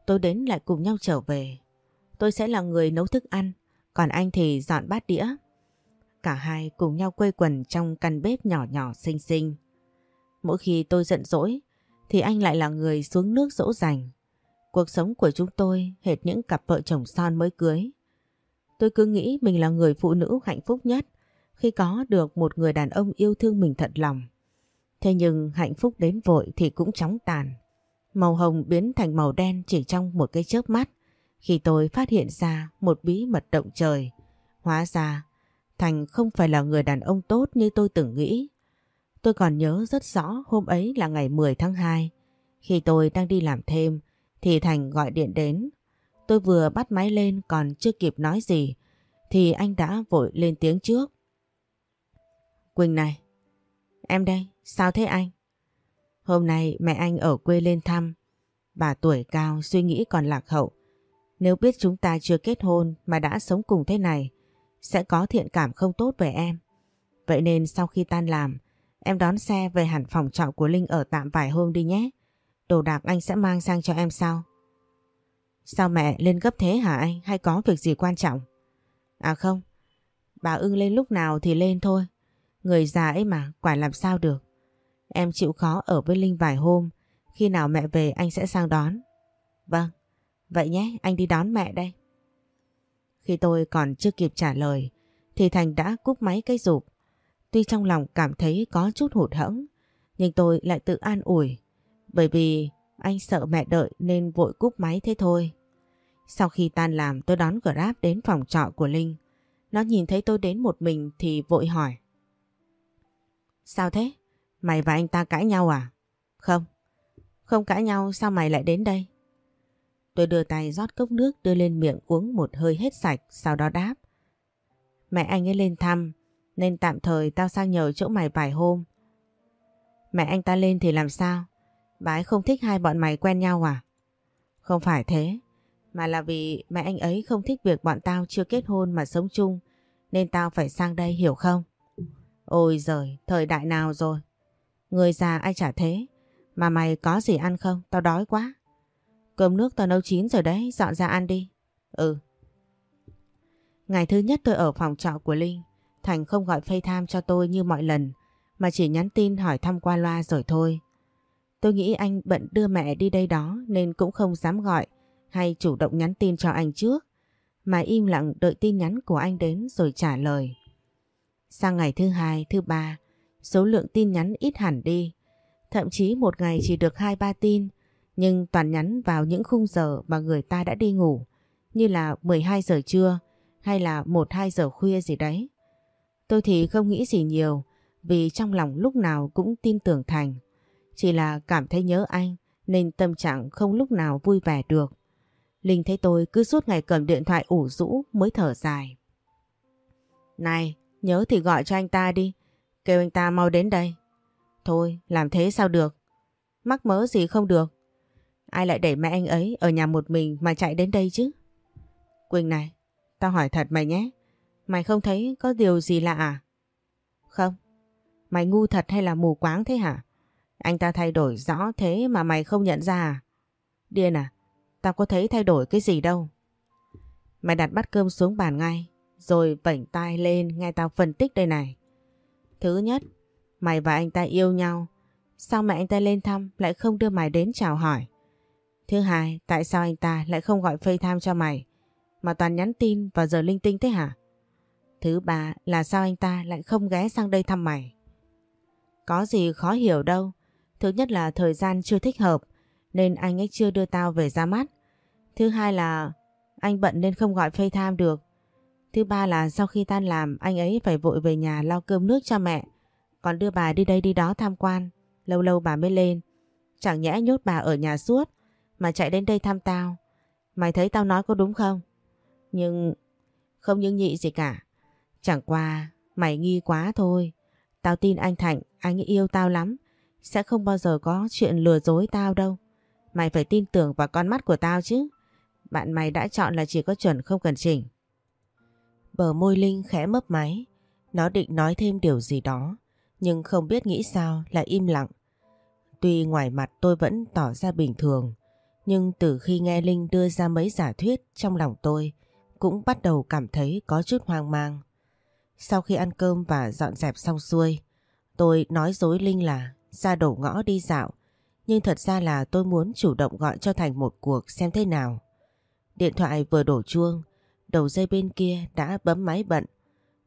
A: Tôi đến lại cùng nhau trở về. Tôi sẽ là người nấu thức ăn, còn anh thì dọn bát đĩa. Cả hai cùng nhau quây quần trong căn bếp nhỏ nhỏ xinh xinh. Mỗi khi tôi giận dỗi, thì anh lại là người xuống nước dỗ dành. Cuộc sống của chúng tôi hệt những cặp vợ chồng son mới cưới. Tôi cứ nghĩ mình là người phụ nữ hạnh phúc nhất khi có được một người đàn ông yêu thương mình thật lòng. Thế nhưng hạnh phúc đến vội thì cũng chóng tàn. Màu hồng biến thành màu đen chỉ trong một cái chớp mắt khi tôi phát hiện ra một bí mật động trời. Hóa ra, Thành không phải là người đàn ông tốt như tôi từng nghĩ. Tôi còn nhớ rất rõ hôm ấy là ngày 10 tháng 2. Khi tôi đang đi làm thêm thì Thành gọi điện đến. Tôi vừa bắt máy lên còn chưa kịp nói gì thì anh đã vội lên tiếng trước. Quỳnh này, em đây, sao thế anh? Hôm nay mẹ anh ở quê lên thăm. Bà tuổi cao suy nghĩ còn lạc hậu. Nếu biết chúng ta chưa kết hôn mà đã sống cùng thế này sẽ có thiện cảm không tốt về em. Vậy nên sau khi tan làm Em đón xe về hẳn phòng trọ của Linh ở tạm vài hôm đi nhé. Đồ đạc anh sẽ mang sang cho em sau. Sao mẹ lên gấp thế hả anh? Hay có việc gì quan trọng? À không, bà ưng lên lúc nào thì lên thôi. Người già ấy mà, quả làm sao được. Em chịu khó ở với Linh vài hôm. Khi nào mẹ về anh sẽ sang đón. Vâng, vậy nhé, anh đi đón mẹ đây. Khi tôi còn chưa kịp trả lời, thì Thành đã cúp máy cây rụp. Tuy trong lòng cảm thấy có chút hụt hẫng, nhưng tôi lại tự an ủi. Bởi vì anh sợ mẹ đợi nên vội cúp máy thế thôi. Sau khi tan làm tôi đón Grab đến phòng trọ của Linh. Nó nhìn thấy tôi đến một mình thì vội hỏi. Sao thế? Mày và anh ta cãi nhau à? Không. Không cãi nhau sao mày lại đến đây? Tôi đưa tay rót cốc nước đưa lên miệng uống một hơi hết sạch sau đó đáp. Mẹ anh ấy lên thăm nên tạm thời tao sang nhờ chỗ mày vài hôm. Mẹ anh ta lên thì làm sao? Bà ấy không thích hai bọn mày quen nhau à? Không phải thế, mà là vì mẹ anh ấy không thích việc bọn tao chưa kết hôn mà sống chung, nên tao phải sang đây hiểu không? Ôi giời, thời đại nào rồi? Người già ai chả thế, mà mày có gì ăn không? Tao đói quá. Cơm nước tao nấu chín rồi đấy, dọn ra ăn đi. Ừ. Ngày thứ nhất tôi ở phòng trọ của Linh, Thành không gọi FaceTime cho tôi như mọi lần mà chỉ nhắn tin hỏi thăm qua loa rồi thôi. Tôi nghĩ anh bận đưa mẹ đi đây đó nên cũng không dám gọi hay chủ động nhắn tin cho anh trước mà im lặng đợi tin nhắn của anh đến rồi trả lời. Sang ngày thứ hai, thứ ba, số lượng tin nhắn ít hẳn đi. Thậm chí một ngày chỉ được 2-3 tin nhưng toàn nhắn vào những khung giờ mà người ta đã đi ngủ như là 12 giờ trưa hay là 1-2 giờ khuya gì đấy. Tôi thì không nghĩ gì nhiều vì trong lòng lúc nào cũng tin tưởng Thành. Chỉ là cảm thấy nhớ anh nên tâm trạng không lúc nào vui vẻ được. Linh thấy tôi cứ suốt ngày cầm điện thoại ủ rũ mới thở dài. Này, nhớ thì gọi cho anh ta đi, kêu anh ta mau đến đây. Thôi, làm thế sao được? Mắc mớ gì không được? Ai lại để mẹ anh ấy ở nhà một mình mà chạy đến đây chứ? Quỳnh này, tao hỏi thật mày nhé. Mày không thấy có điều gì lạ à? Không. Mày ngu thật hay là mù quáng thế hả? Anh ta thay đổi rõ thế mà mày không nhận ra à? Điên à? Tao có thấy thay đổi cái gì đâu. Mày đặt bát cơm xuống bàn ngay, rồi vảnh tai lên nghe tao phân tích đây này. Thứ nhất, mày và anh ta yêu nhau. Sao mẹ anh ta lên thăm lại không đưa mày đến chào hỏi? Thứ hai, tại sao anh ta lại không gọi FaceTime cho mày? Mà toàn nhắn tin vào giờ linh tinh thế hả? Thứ ba là sao anh ta lại không ghé sang đây thăm mày? Có gì khó hiểu đâu. Thứ nhất là thời gian chưa thích hợp, nên anh ấy chưa đưa tao về ra mắt. Thứ hai là anh bận nên không gọi FaceTime được. Thứ ba là sau khi tan làm, anh ấy phải vội về nhà lau cơm nước cho mẹ. Còn đưa bà đi đây đi đó tham quan. Lâu lâu bà mới lên. Chẳng nhẽ nhốt bà ở nhà suốt, mà chạy đến đây thăm tao. Mày thấy tao nói có đúng không? Nhưng không những nhị gì cả. Chẳng qua mày nghi quá thôi. Tao tin anh Thạnh, anh yêu tao lắm. Sẽ không bao giờ có chuyện lừa dối tao đâu. Mày phải tin tưởng vào con mắt của tao chứ. Bạn mày đã chọn là chỉ có chuẩn không cần chỉnh. Bờ môi Linh khẽ mấp máy. Nó định nói thêm điều gì đó. Nhưng không biết nghĩ sao lại im lặng. Tuy ngoài mặt tôi vẫn tỏ ra bình thường. Nhưng từ khi nghe Linh đưa ra mấy giả thuyết trong lòng tôi cũng bắt đầu cảm thấy có chút hoang mang. Sau khi ăn cơm và dọn dẹp xong xuôi, tôi nói dối Linh là ra đổ ngõ đi dạo, nhưng thật ra là tôi muốn chủ động gọi cho Thành một cuộc xem thế nào. Điện thoại vừa đổ chuông, đầu dây bên kia đã bấm máy bận.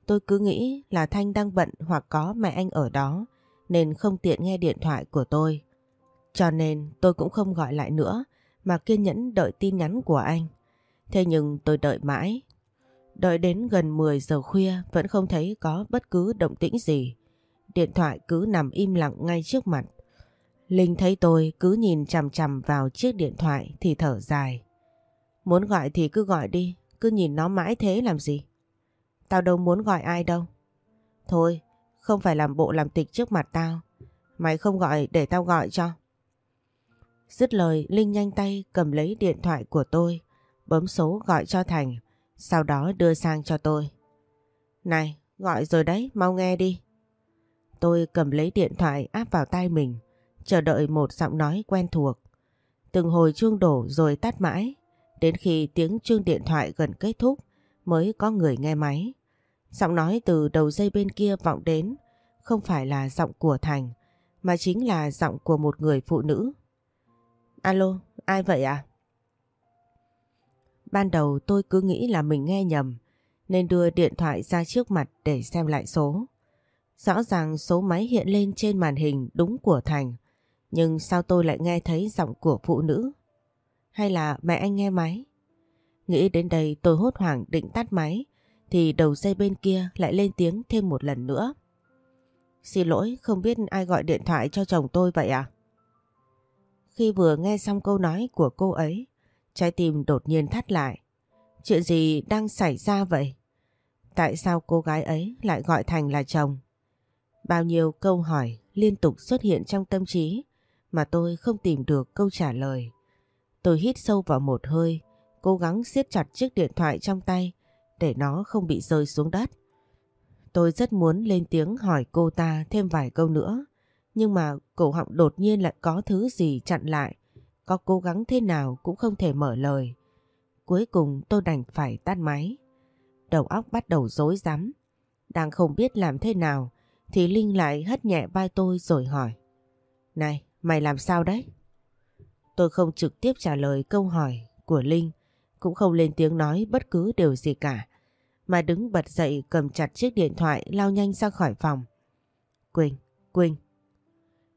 A: Tôi cứ nghĩ là Thanh đang bận hoặc có mẹ anh ở đó nên không tiện nghe điện thoại của tôi. Cho nên tôi cũng không gọi lại nữa mà kiên nhẫn đợi tin nhắn của anh. Thế nhưng tôi đợi mãi. Đợi đến gần 10 giờ khuya vẫn không thấy có bất cứ động tĩnh gì. Điện thoại cứ nằm im lặng ngay trước mặt. Linh thấy tôi cứ nhìn chằm chằm vào chiếc điện thoại thì thở dài. Muốn gọi thì cứ gọi đi, cứ nhìn nó mãi thế làm gì? Tao đâu muốn gọi ai đâu. Thôi, không phải làm bộ làm tịch trước mặt tao. Mày không gọi để tao gọi cho. Dứt lời Linh nhanh tay cầm lấy điện thoại của tôi, bấm số gọi cho Thành, sau đó đưa sang cho tôi. Này, gọi rồi đấy, mau nghe đi. Tôi cầm lấy điện thoại áp vào tay mình, chờ đợi một giọng nói quen thuộc. Từng hồi chuông đổ rồi tắt mãi, đến khi tiếng chuông điện thoại gần kết thúc mới có người nghe máy. Giọng nói từ đầu dây bên kia vọng đến, không phải là giọng của Thành, mà chính là giọng của một người phụ nữ. Alo, ai vậy ạ? À? Ban đầu tôi cứ nghĩ là mình nghe nhầm nên đưa điện thoại ra trước mặt để xem lại số. Rõ ràng số máy hiện lên trên màn hình đúng của Thành nhưng sao tôi lại nghe thấy giọng của phụ nữ? Hay là mẹ anh nghe máy? Nghĩ đến đây tôi hốt hoảng định tắt máy thì đầu dây bên kia lại lên tiếng thêm một lần nữa. Xin lỗi không biết ai gọi điện thoại cho chồng tôi vậy à? Khi vừa nghe xong câu nói của cô ấy, trái tim đột nhiên thắt lại. Chuyện gì đang xảy ra vậy? Tại sao cô gái ấy lại gọi Thành là chồng? Bao nhiêu câu hỏi liên tục xuất hiện trong tâm trí mà tôi không tìm được câu trả lời. Tôi hít sâu vào một hơi, cố gắng siết chặt chiếc điện thoại trong tay để nó không bị rơi xuống đất. Tôi rất muốn lên tiếng hỏi cô ta thêm vài câu nữa, nhưng mà cổ họng đột nhiên lại có thứ gì chặn lại, có cố gắng thế nào cũng không thể mở lời. Cuối cùng tôi đành phải tắt máy. Đầu óc bắt đầu rối rắm. Đang không biết làm thế nào thì Linh lại hất nhẹ vai tôi rồi hỏi. Này, mày làm sao đấy? Tôi không trực tiếp trả lời câu hỏi của Linh, cũng không lên tiếng nói bất cứ điều gì cả, mà đứng bật dậy cầm chặt chiếc điện thoại lao nhanh ra khỏi phòng. Quỳnh, Quỳnh.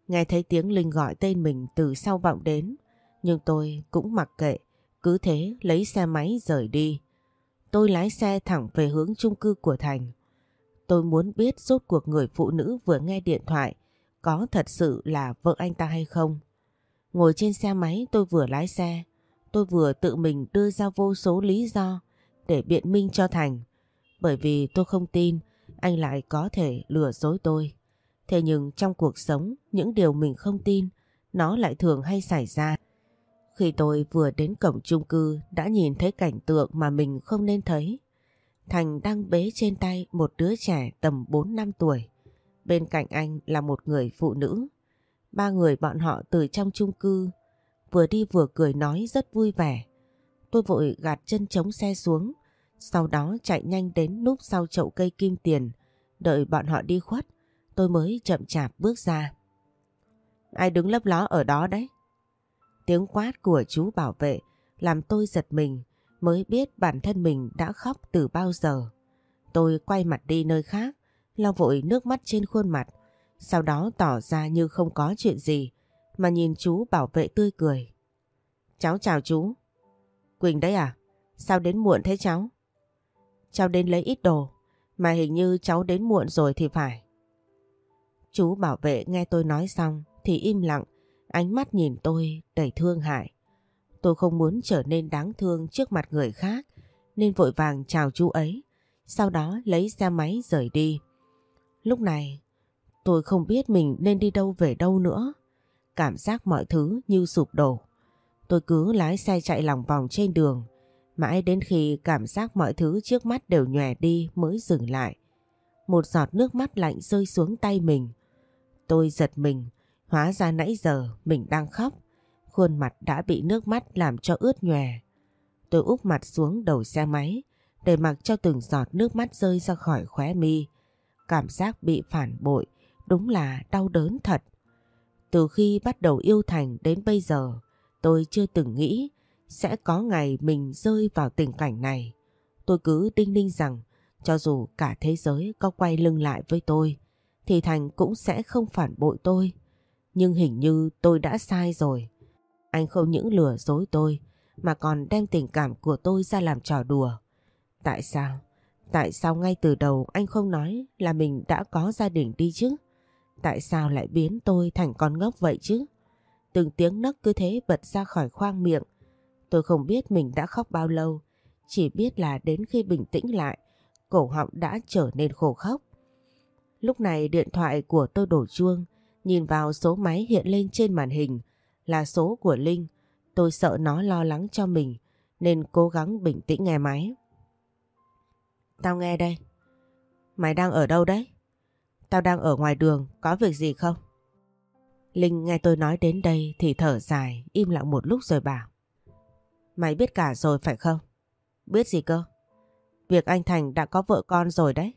A: Nghe thấy tiếng Linh gọi tên mình từ sau vọng đến, nhưng tôi cũng mặc kệ, cứ thế lấy xe máy rời đi. Tôi lái xe thẳng về hướng chung cư của Thành. Tôi muốn biết rốt cuộc người phụ nữ vừa nghe điện thoại có thật sự là vợ anh ta hay không. Ngồi trên xe máy tôi vừa lái xe, tôi vừa tự mình đưa ra vô số lý do để biện minh cho Thành. Bởi vì tôi không tin anh lại có thể lừa dối tôi. Thế nhưng trong cuộc sống, những điều mình không tin, nó lại thường hay xảy ra. Khi tôi vừa đến cổng chung cư đã nhìn thấy cảnh tượng mà mình không nên thấy. Thành đang bế trên tay một đứa trẻ tầm 4 năm tuổi. Bên cạnh anh là một người phụ nữ. Ba người bọn họ từ trong chung cư vừa đi vừa cười nói rất vui vẻ. Tôi vội gạt chân chống xe xuống, sau đó chạy nhanh đến núp sau chậu cây kim tiền, đợi bọn họ đi khuất, tôi mới chậm chạp bước ra. Ai đứng lấp ló ở đó đấy? Tiếng quát của chú bảo vệ làm tôi giật mình mới biết bản thân mình đã khóc từ bao giờ. Tôi quay mặt đi nơi khác, lau vội nước mắt trên khuôn mặt, sau đó tỏ ra như không có chuyện gì mà nhìn chú bảo vệ tươi cười. Cháu chào chú. Quỳnh đấy à? Sao đến muộn thế cháu? Cháu đến lấy ít đồ, mà hình như cháu đến muộn rồi thì phải. Chú bảo vệ nghe tôi nói xong thì im lặng, ánh mắt nhìn tôi đầy thương hại. Tôi không muốn trở nên đáng thương trước mặt người khác nên vội vàng chào chú ấy, sau đó lấy xe máy rời đi. Lúc này tôi không biết mình nên đi đâu về đâu nữa. Cảm giác mọi thứ như sụp đổ. Tôi cứ lái xe chạy lòng vòng trên đường, mãi đến khi cảm giác mọi thứ trước mắt đều nhòe đi mới dừng lại. Một giọt nước mắt lạnh rơi xuống tay mình. Tôi giật mình, hóa ra nãy giờ mình đang khóc. Khuôn mặt đã bị nước mắt làm cho ướt nhòe. Tôi úp mặt xuống đầu xe máy, để mặc cho từng giọt nước mắt rơi ra khỏi khóe mi. Cảm giác bị phản bội, đúng là đau đớn thật. Từ khi bắt đầu yêu Thành đến bây giờ, tôi chưa từng nghĩ sẽ có ngày mình rơi vào tình cảnh này. Tôi cứ đinh ninh rằng cho dù cả thế giới có quay lưng lại với tôi thì Thành cũng sẽ không phản bội tôi. Nhưng hình như tôi đã sai rồi. Anh không những lừa dối tôi mà còn đem tình cảm của tôi ra làm trò đùa. Tại sao? Tại sao ngay từ đầu anh không nói là mình đã có gia đình đi chứ? Tại sao lại biến tôi thành con ngốc vậy chứ? Từng tiếng nấc cứ thế bật ra khỏi khoang miệng. Tôi không biết mình đã khóc bao lâu, chỉ biết là đến khi bình tĩnh lại, cổ họng đã trở nên khổ khóc. Lúc này điện thoại của tôi đổ chuông, nhìn vào số máy hiện lên trên màn hình là số của Linh. Tôi sợ nó lo lắng cho mình nên cố gắng bình tĩnh nghe máy. Tao nghe đây. Mày đang ở đâu đấy? Tao đang ở ngoài đường, có việc gì không? Linh nghe tôi nói đến đây thì thở dài, im lặng một lúc rồi bảo. Mày biết cả rồi phải không? Biết gì cơ? Việc anh Thành đã có vợ con rồi đấy.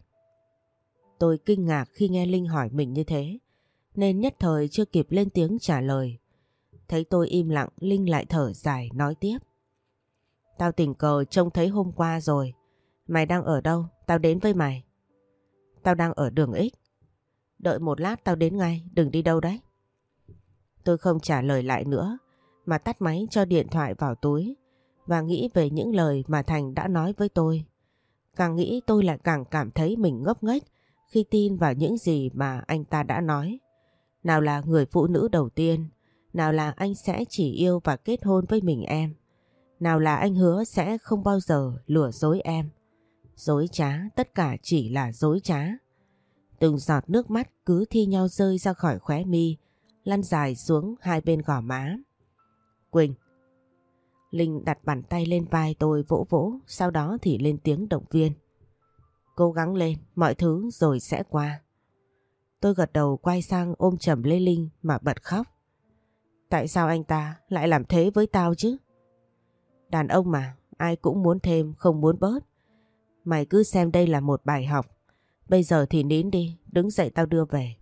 A: Tôi kinh ngạc khi nghe Linh hỏi mình như thế, nên nhất thời chưa kịp lên tiếng trả lời. Thấy tôi im lặng, Linh lại thở dài nói tiếp. Tao tình cờ trông thấy hôm qua rồi. Mày đang ở đâu? Tao đến với mày. Tao đang ở đường X. Đợi một lát tao đến ngay, đừng đi đâu đấy. Tôi không trả lời lại nữa, mà tắt máy cho điện thoại vào túi và nghĩ về những lời mà Thành đã nói với tôi. Càng nghĩ tôi lại càng cảm thấy mình ngốc nghếch khi tin vào những gì mà anh ta đã nói. Nào là người phụ nữ đầu tiên, nào là anh sẽ chỉ yêu và kết hôn với mình em, nào là anh hứa sẽ không bao giờ lừa dối em. Dối trá, tất cả chỉ là dối trá. Từng giọt nước mắt cứ thi nhau rơi ra khỏi khóe mi, lăn dài xuống hai bên gò má. Quỳnh Linh đặt bàn tay lên vai tôi vỗ vỗ, sau đó thì lên tiếng động viên. Cố gắng lên, mọi thứ rồi sẽ qua. Tôi gật đầu quay sang ôm chầm Lê Linh mà bật khóc. Tại sao anh ta lại làm thế với tao chứ? Đàn ông mà, ai cũng muốn thêm, không muốn bớt. Mày cứ xem đây là một bài học. Bây giờ thì nín đi, đứng dậy tao đưa về.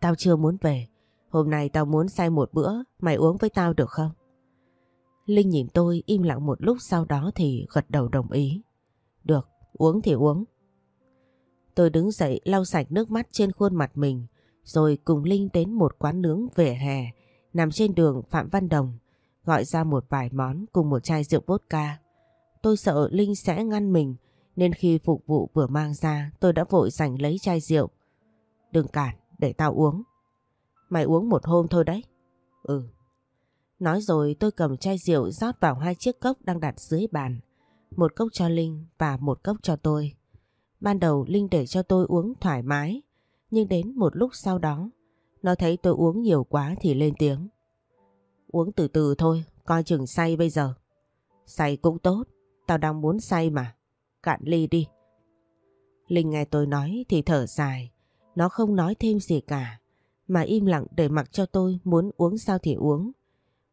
A: Tao chưa muốn về. Hôm nay tao muốn say một bữa, mày uống với tao được không? Linh nhìn tôi im lặng một lúc sau đó thì gật đầu đồng ý. Được, uống thì uống. Tôi đứng dậy lau sạch nước mắt trên khuôn mặt mình rồi cùng Linh đến một quán nướng vỉa hè nằm trên đường Phạm Văn Đồng gọi ra một vài món cùng một chai rượu vodka. Tôi sợ Linh sẽ ngăn mình Nên khi phục vụ vừa mang ra tôi đã vội giành lấy chai rượu. Đừng cản, để tao uống. Mày uống một hôm thôi đấy. Ừ. Nói rồi tôi cầm chai rượu rót vào hai chiếc cốc đang đặt dưới bàn. Một cốc cho Linh và một cốc cho tôi. Ban đầu Linh để cho tôi uống thoải mái. Nhưng đến một lúc sau đó, nó thấy tôi uống nhiều quá thì lên tiếng. Uống từ từ thôi, coi chừng say bây giờ. Say cũng tốt, tao đang muốn say mà. Cạn ly đi. Linh nghe tôi nói thì thở dài. Nó không nói thêm gì cả, mà im lặng để mặc cho tôi muốn uống sao thì uống.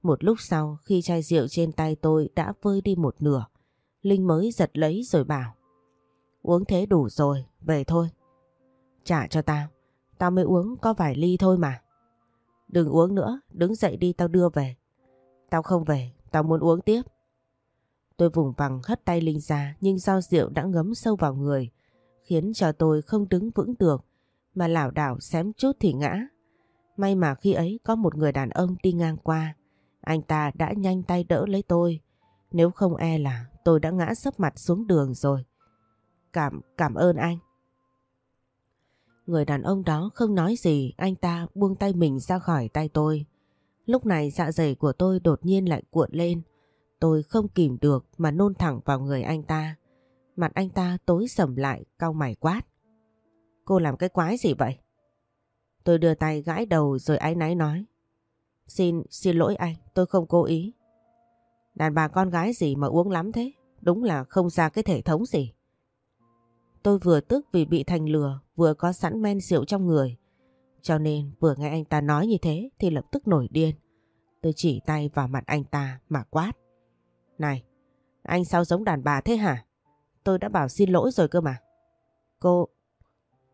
A: Một lúc sau khi chai rượu trên tay tôi đã vơi đi một nửa, Linh mới giật lấy rồi bảo. Uống thế đủ rồi, về thôi. Trả cho tao, tao mới uống có vài ly thôi mà. Đừng uống nữa, đứng dậy đi tao đưa về. Tao không về, tao muốn uống tiếp. Tôi vùng vằng hất tay Linh ra nhưng do rượu đã ngấm sâu vào người, khiến cho tôi không đứng vững được mà lảo đảo xém chút thì ngã. May mà khi ấy có một người đàn ông đi ngang qua, anh ta đã nhanh tay đỡ lấy tôi, nếu không e là tôi đã ngã sấp mặt xuống đường rồi. Cảm, cảm ơn anh. Người đàn ông đó không nói gì, anh ta buông tay mình ra khỏi tay tôi. Lúc này dạ dày của tôi đột nhiên lại cuộn lên. Tôi không kìm được mà nôn thẳng vào người anh ta. Mặt anh ta tối sầm lại, cau mày quát. Cô làm cái quái gì vậy? Tôi đưa tay gãi đầu rồi áy náy nói. Xin, xin lỗi anh, tôi không cố ý. Đàn bà con gái gì mà uống lắm thế? Đúng là không ra cái thể thống gì. Tôi vừa tức vì bị thành lừa, vừa có sẵn men rượu trong người. Cho nên vừa nghe anh ta nói như thế thì lập tức nổi điên. Tôi chỉ tay vào mặt anh ta mà quát. Này, anh sao giống đàn bà thế hả? Tôi đã bảo xin lỗi rồi cơ mà. Cô,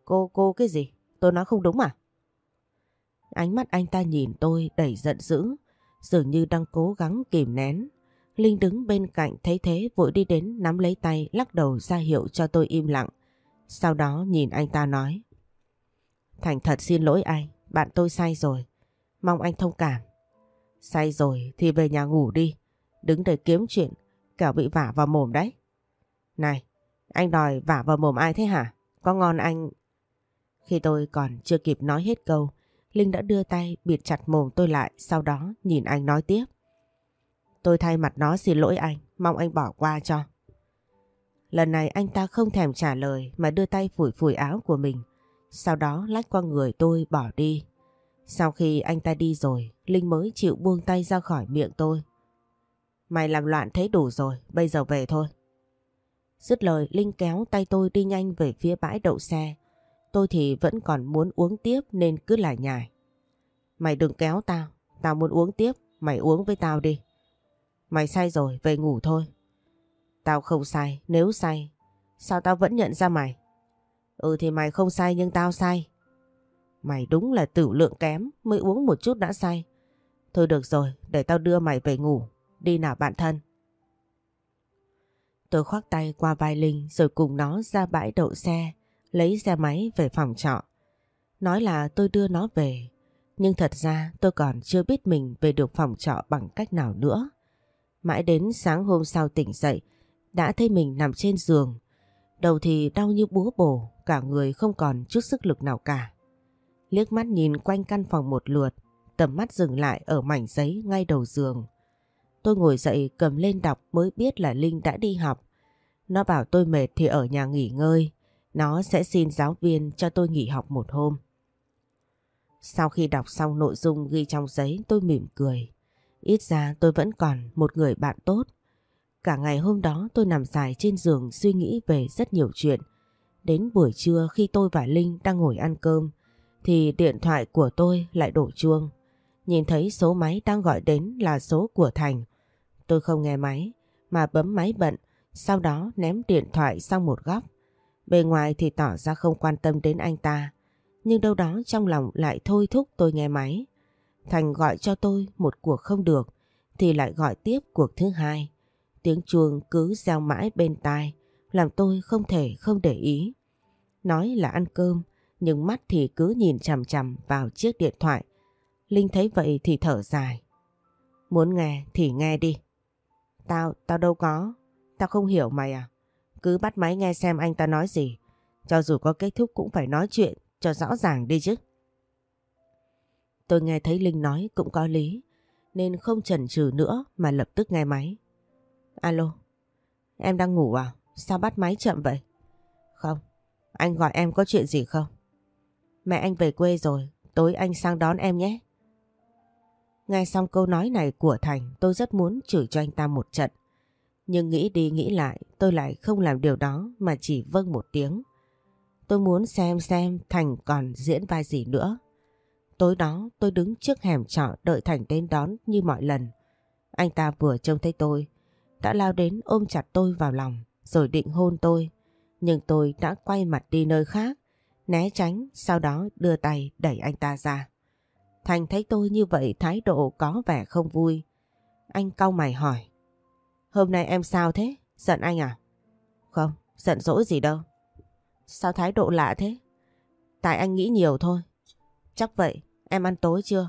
A: cô, cô cái gì? Tôi nói không đúng à? Ánh mắt anh ta nhìn tôi đầy giận dữ, dường như đang cố gắng kìm nén. Linh đứng bên cạnh thấy thế vội đi đến nắm lấy tay lắc đầu ra hiệu cho tôi im lặng. Sau đó nhìn anh ta nói. Thành thật xin lỗi anh, bạn tôi say rồi. Mong anh thông cảm. Say rồi thì về nhà ngủ đi. Đứng để kiếm chuyện, kẻo bị vả vào mồm đấy. Này, anh đòi vả vào mồm ai thế hả? Có ngon anh... Khi tôi còn chưa kịp nói hết câu, Linh đã đưa tay bịt chặt mồm tôi lại, sau đó nhìn anh nói tiếp. Tôi thay mặt nó xin lỗi anh, mong anh bỏ qua cho. Lần này anh ta không thèm trả lời mà đưa tay phủi phủi áo của mình, sau đó lách qua người tôi bỏ đi. Sau khi anh ta đi rồi, Linh mới chịu buông tay ra khỏi miệng tôi. Mày làm loạn thấy đủ rồi, bây giờ về thôi. Dứt lời Linh kéo tay tôi đi nhanh về phía bãi đậu xe. Tôi thì vẫn còn muốn uống tiếp nên cứ lại nhải. Mày đừng kéo tao, tao muốn uống tiếp, mày uống với tao đi. Mày say rồi, về ngủ thôi. Tao không sai nếu sai sao tao vẫn nhận ra mày? Ừ thì mày không sai nhưng tao sai Mày đúng là tử lượng kém, mới uống một chút đã say. Thôi được rồi, để tao đưa mày về ngủ. Đi nào bạn thân. Tôi khoác tay qua vai Linh rồi cùng nó ra bãi đậu xe, lấy xe máy về phòng trọ. Nói là tôi đưa nó về, nhưng thật ra tôi còn chưa biết mình về được phòng trọ bằng cách nào nữa. Mãi đến sáng hôm sau tỉnh dậy, đã thấy mình nằm trên giường. Đầu thì đau như búa bổ, cả người không còn chút sức lực nào cả. Liếc mắt nhìn quanh căn phòng một lượt, tầm mắt dừng lại ở mảnh giấy ngay đầu giường. Tôi ngồi dậy cầm lên đọc mới biết là Linh đã đi học. Nó bảo tôi mệt thì ở nhà nghỉ ngơi. Nó sẽ xin giáo viên cho tôi nghỉ học một hôm. Sau khi đọc xong nội dung ghi trong giấy tôi mỉm cười. Ít ra tôi vẫn còn một người bạn tốt. Cả ngày hôm đó tôi nằm dài trên giường suy nghĩ về rất nhiều chuyện. Đến buổi trưa khi tôi và Linh đang ngồi ăn cơm, thì điện thoại của tôi lại đổ chuông. Nhìn thấy số máy đang gọi đến là số của Thành. Tôi không nghe máy, mà bấm máy bận, sau đó ném điện thoại sang một góc. Bề ngoài thì tỏ ra không quan tâm đến anh ta, nhưng đâu đó trong lòng lại thôi thúc tôi nghe máy. Thành gọi cho tôi một cuộc không được, thì lại gọi tiếp cuộc thứ hai. Tiếng chuông cứ reo mãi bên tai làm tôi không thể không để ý. Nói là ăn cơm nhưng mắt thì cứ nhìn chằm chằm vào chiếc điện thoại. Linh thấy vậy thì thở dài. Muốn nghe thì nghe đi. Tao, tao đâu có. Tao không hiểu mày à.
B: Cứ bắt máy nghe xem anh ta nói gì. Cho dù có kết thúc cũng phải nói chuyện cho rõ ràng đi chứ.
A: Tôi nghe thấy Linh nói cũng có lý, nên không chần chừ nữa mà lập tức nghe máy. Alo, em đang ngủ à? Sao bắt máy chậm vậy? Không, anh gọi em có chuyện gì không? Mẹ anh về quê rồi, tối anh sang đón em nhé. Nghe xong câu nói này của Thành tôi rất muốn chửi cho anh ta một trận. Nhưng nghĩ đi nghĩ lại tôi lại không làm điều đó mà chỉ vâng một tiếng. Tôi muốn xem xem Thành còn diễn vai gì nữa. Tối đó tôi đứng trước hẻm trọ đợi Thành đến đón như mọi lần. Anh ta vừa trông thấy tôi, đã lao đến ôm chặt tôi vào lòng rồi định hôn tôi. Nhưng tôi đã quay mặt đi nơi khác, né tránh sau đó đưa tay đẩy anh ta ra. Thành thấy tôi như vậy thái độ có vẻ không vui. Anh cau mày hỏi. Hôm nay em sao thế? Giận anh à? Không, giận dỗi gì đâu. Sao thái độ lạ thế? Tại anh nghĩ nhiều thôi. Chắc vậy, em ăn tối chưa?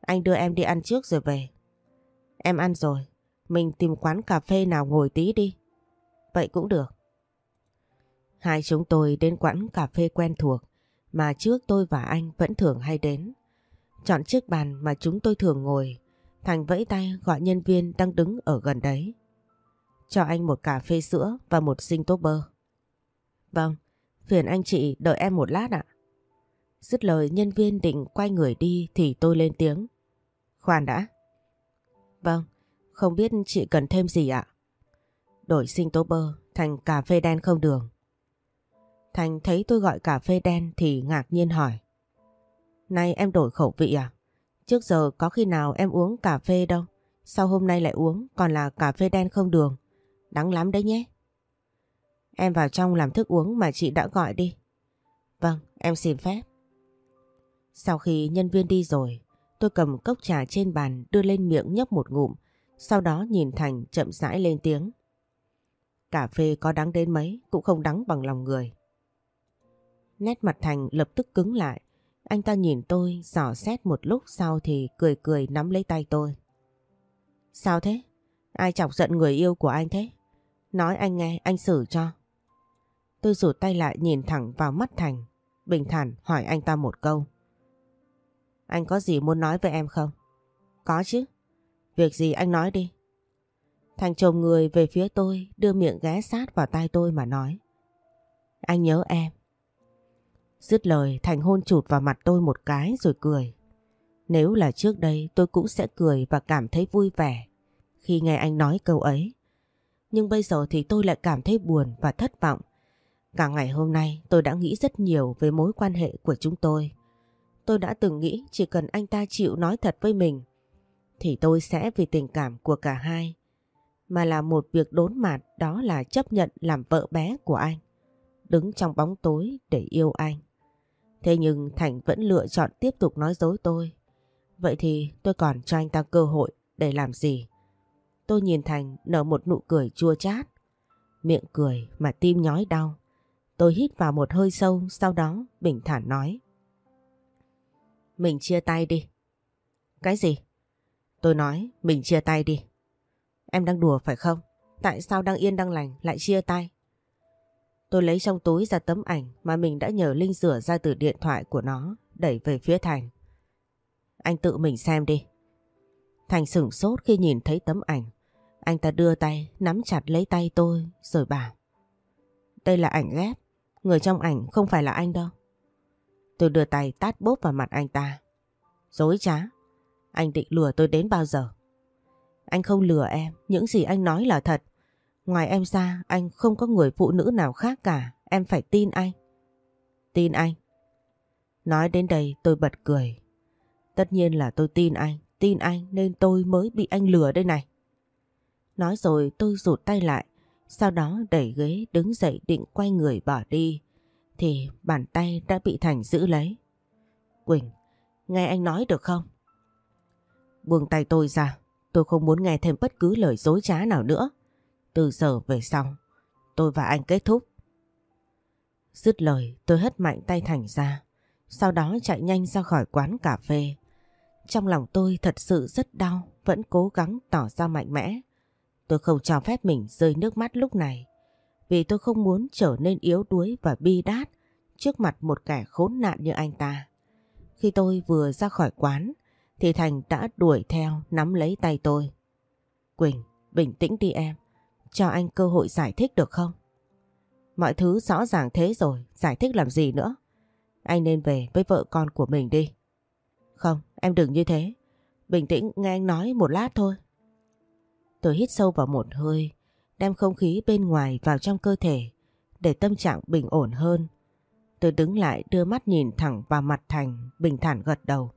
A: Anh đưa em đi ăn trước rồi về. Em ăn rồi, mình tìm quán cà phê nào ngồi tí đi. Vậy cũng được. Hai chúng tôi đến quán cà phê quen thuộc mà trước tôi và anh vẫn thường hay đến. Chọn chiếc bàn mà chúng tôi thường ngồi. Thành vẫy tay gọi nhân viên đang đứng ở gần đấy. Cho anh một cà phê sữa và một sinh tố bơ. Vâng, phiền anh chị đợi em một lát ạ. Dứt lời nhân viên định quay người đi thì tôi lên tiếng. Khoan đã. Vâng, không biết chị cần thêm gì ạ? Đổi sinh tố bơ thành cà phê đen không đường. Thành thấy tôi gọi cà phê đen thì ngạc nhiên hỏi. Nay em đổi khẩu vị à? Trước giờ có khi nào em uống cà phê đâu. Sao hôm nay lại uống còn là cà phê đen không đường? Đắng lắm đấy nhé. Em vào trong làm thức uống mà chị đã gọi đi. Vâng, em xin phép. Sau khi nhân viên đi rồi, tôi cầm cốc trà trên bàn đưa lên miệng nhấp một ngụm, sau đó nhìn Thành chậm rãi lên tiếng. Cà phê có đắng đến mấy cũng không đắng bằng lòng người. Nét mặt Thành lập tức cứng lại, anh ta nhìn tôi dò xét một lúc sau thì cười cười nắm lấy tay tôi. Sao thế? Ai chọc giận người yêu của anh thế? Nói anh nghe, anh xử cho. Tôi rụt tay lại nhìn thẳng vào mắt Thành, bình thản hỏi anh ta một câu. Anh có gì muốn nói với em không? Có chứ. Việc gì anh nói đi. Thành chồng người về phía tôi, đưa miệng ghé sát vào tai tôi mà nói. Anh nhớ em. Dứt lời, Thành hôn chụt vào mặt tôi một cái rồi cười. Nếu là trước đây, tôi cũng sẽ cười và cảm thấy vui vẻ khi nghe anh nói câu ấy. Nhưng bây giờ thì tôi lại cảm thấy buồn và thất vọng. Cả ngày hôm nay, tôi đã nghĩ rất nhiều về mối quan hệ của chúng tôi. Tôi đã từng nghĩ chỉ cần anh ta chịu nói thật với mình thì tôi sẽ vì tình cảm của cả hai mà là một việc đốn mạt, đó là chấp nhận làm vợ bé của anh, đứng trong bóng tối để yêu anh. Thế nhưng Thành vẫn lựa chọn tiếp tục nói dối tôi. Vậy thì tôi còn cho anh ta cơ hội để làm gì? Tôi nhìn Thành nở một nụ cười chua chát. Miệng cười mà tim nhói đau. Tôi hít vào một hơi sâu, sau đó bình thản nói. Mình chia tay đi. Cái gì? Tôi nói mình chia tay đi. Em đang đùa phải không? Tại sao đang yên đang lành lại chia tay? Tôi lấy trong túi ra tấm ảnh mà mình đã nhờ Linh rửa ra từ điện thoại của nó, đẩy về phía Thành. Anh tự mình xem đi. Thành sửng sốt khi nhìn thấy tấm ảnh. Anh ta đưa tay, nắm chặt lấy tay tôi, rồi bảo. Đây là ảnh ghép, người trong ảnh không phải là anh đâu. Tôi đưa tay tát bốp vào mặt anh ta. Dối trá, anh định lừa tôi đến bao giờ? Anh không lừa em, những gì anh nói là thật. Ngoài em ra anh không có người phụ nữ nào khác cả Em phải tin anh. Tin anh? Nói đến đây tôi bật cười. Tất nhiên là tôi tin anh Tin anh nên tôi mới bị anh lừa đây này. Nói rồi tôi rụt tay lại Sau đó đẩy ghế đứng dậy định quay người bỏ đi Thì bàn tay đã bị Thành giữ lấy. Quỳnh Nghe anh nói được không? Buông tay tôi ra Tôi không muốn nghe thêm bất cứ lời dối trá nào nữa từ giờ về sau, tôi và anh kết thúc. Dứt lời tôi hất mạnh tay Thành ra, sau đó chạy nhanh ra khỏi quán cà phê. Trong lòng tôi thật sự rất đau, vẫn cố gắng tỏ ra mạnh mẽ. Tôi không cho phép mình rơi nước mắt lúc này.
B: Vì tôi không muốn trở nên yếu đuối và bi đát trước mặt một kẻ khốn nạn như anh ta. Khi tôi vừa ra khỏi quán thì Thành đã đuổi theo nắm lấy tay tôi. Quỳnh, bình tĩnh đi em. Cho anh cơ hội giải thích được không? Mọi thứ rõ ràng thế rồi, giải thích làm gì nữa? Anh nên về với vợ con của mình đi. Không, em đừng như thế. Bình tĩnh nghe anh nói một lát thôi. Tôi hít sâu vào một hơi, đem không khí bên ngoài vào trong cơ thể để tâm trạng bình ổn hơn. Tôi đứng lại đưa mắt nhìn thẳng vào mặt Thành, bình thản gật đầu.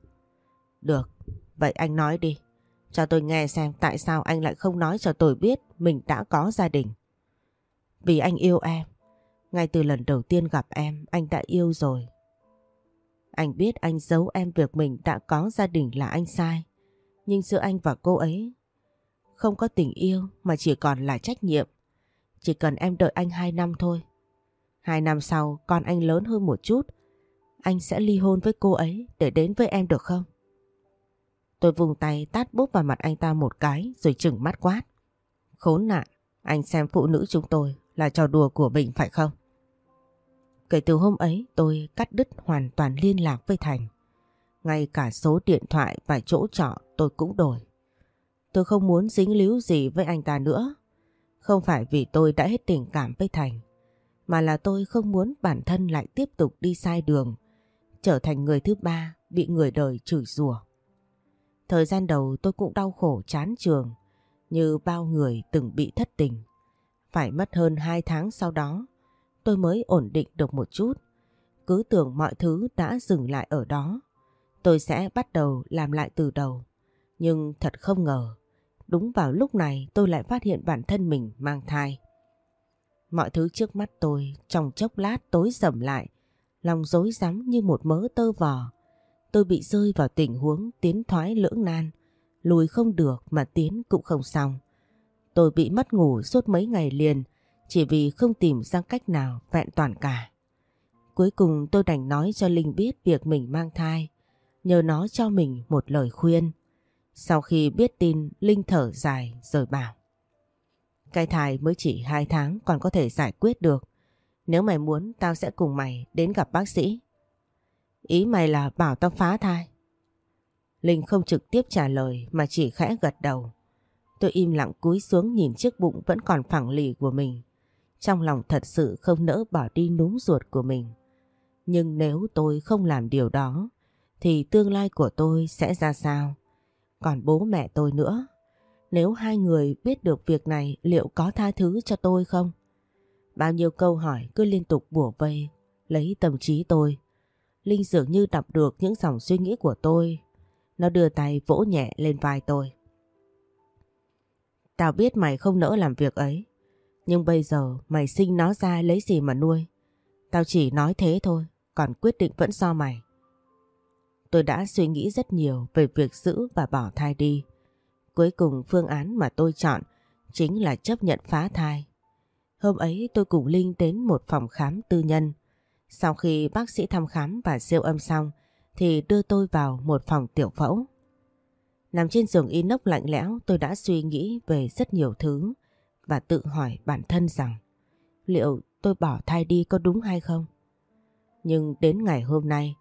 B: Được, vậy anh nói đi. Cho tôi nghe xem tại sao anh lại không nói cho tôi biết mình đã có gia đình. Vì anh yêu em. Ngay từ lần đầu tiên gặp em, anh đã yêu rồi. Anh biết anh giấu em việc mình đã có gia đình là anh sai. Nhưng giữa anh và cô ấy không có tình yêu mà chỉ còn là trách nhiệm. Chỉ cần em đợi anh 2 năm thôi. Hai năm sau con anh lớn hơn một chút. Anh sẽ ly hôn với cô ấy để đến với em được không? Tôi vùng tay tát bút vào mặt anh ta một cái rồi chừng mắt quát. Khốn nạn, anh xem phụ nữ chúng tôi là trò đùa của mình phải không? Kể từ hôm ấy tôi cắt đứt hoàn toàn liên lạc với Thành. Ngay cả số điện thoại và chỗ trọ tôi cũng đổi. Tôi không muốn dính líu gì với anh ta nữa. Không phải vì tôi đã hết tình cảm với Thành, mà là tôi không muốn bản thân lại tiếp tục đi sai đường, trở thành người thứ ba bị người đời chửi rủa. Thời gian đầu tôi cũng đau khổ chán trường, như bao người từng bị thất tình. Phải mất hơn 2 tháng sau đó, tôi mới ổn định được một chút. Cứ tưởng mọi thứ đã dừng lại ở đó. Tôi sẽ bắt đầu làm lại từ đầu. Nhưng thật không ngờ, đúng vào lúc này tôi lại phát hiện bản thân mình mang thai. Mọi thứ trước mắt tôi trong chốc lát tối sầm lại, lòng dối rắm như một mớ tơ vò. Tôi bị rơi vào tình huống tiến thoái lưỡng nan, lùi không được mà tiến cũng không xong. Tôi bị mất ngủ suốt mấy ngày liền chỉ vì không tìm ra cách nào vẹn toàn cả. Cuối cùng tôi đành nói cho Linh biết việc mình mang thai, nhờ nó cho mình một lời khuyên. Sau khi biết tin, Linh thở dài rồi bảo. Cái thai mới chỉ 2 tháng còn có thể giải quyết được. Nếu mày muốn tao sẽ cùng mày đến gặp bác sĩ. Ý mày là bảo tao phá thai. Linh không trực tiếp trả lời mà chỉ khẽ gật đầu. Tôi im lặng cúi xuống nhìn chiếc bụng vẫn còn phẳng lì của mình. Trong lòng thật sự không nỡ bỏ đi núm ruột của mình. Nhưng nếu tôi không làm điều đó, thì tương lai của tôi sẽ ra sao? Còn bố mẹ tôi nữa. Nếu hai người biết được việc này liệu có tha thứ cho tôi không? Bao nhiêu câu hỏi cứ liên tục bủa vây, lấy tâm trí tôi. Linh dường như đọc được những dòng suy nghĩ của tôi. Nó đưa tay vỗ nhẹ lên vai tôi. Tao biết mày không nỡ làm việc ấy. Nhưng bây giờ mày sinh nó ra lấy gì mà nuôi. Tao chỉ nói thế thôi, còn quyết định vẫn do mày. Tôi đã suy nghĩ rất nhiều về việc giữ và bỏ thai đi. Cuối cùng phương án mà tôi chọn chính là chấp nhận phá thai. Hôm ấy tôi cùng Linh đến một phòng khám tư nhân. Sau khi bác sĩ thăm khám và siêu âm xong, thì đưa tôi vào một phòng tiểu phẫu. Nằm trên giường inox lạnh lẽo, tôi đã suy nghĩ về rất nhiều thứ và tự hỏi bản thân rằng, liệu tôi bỏ thai đi có đúng hay không? Nhưng đến ngày hôm nay,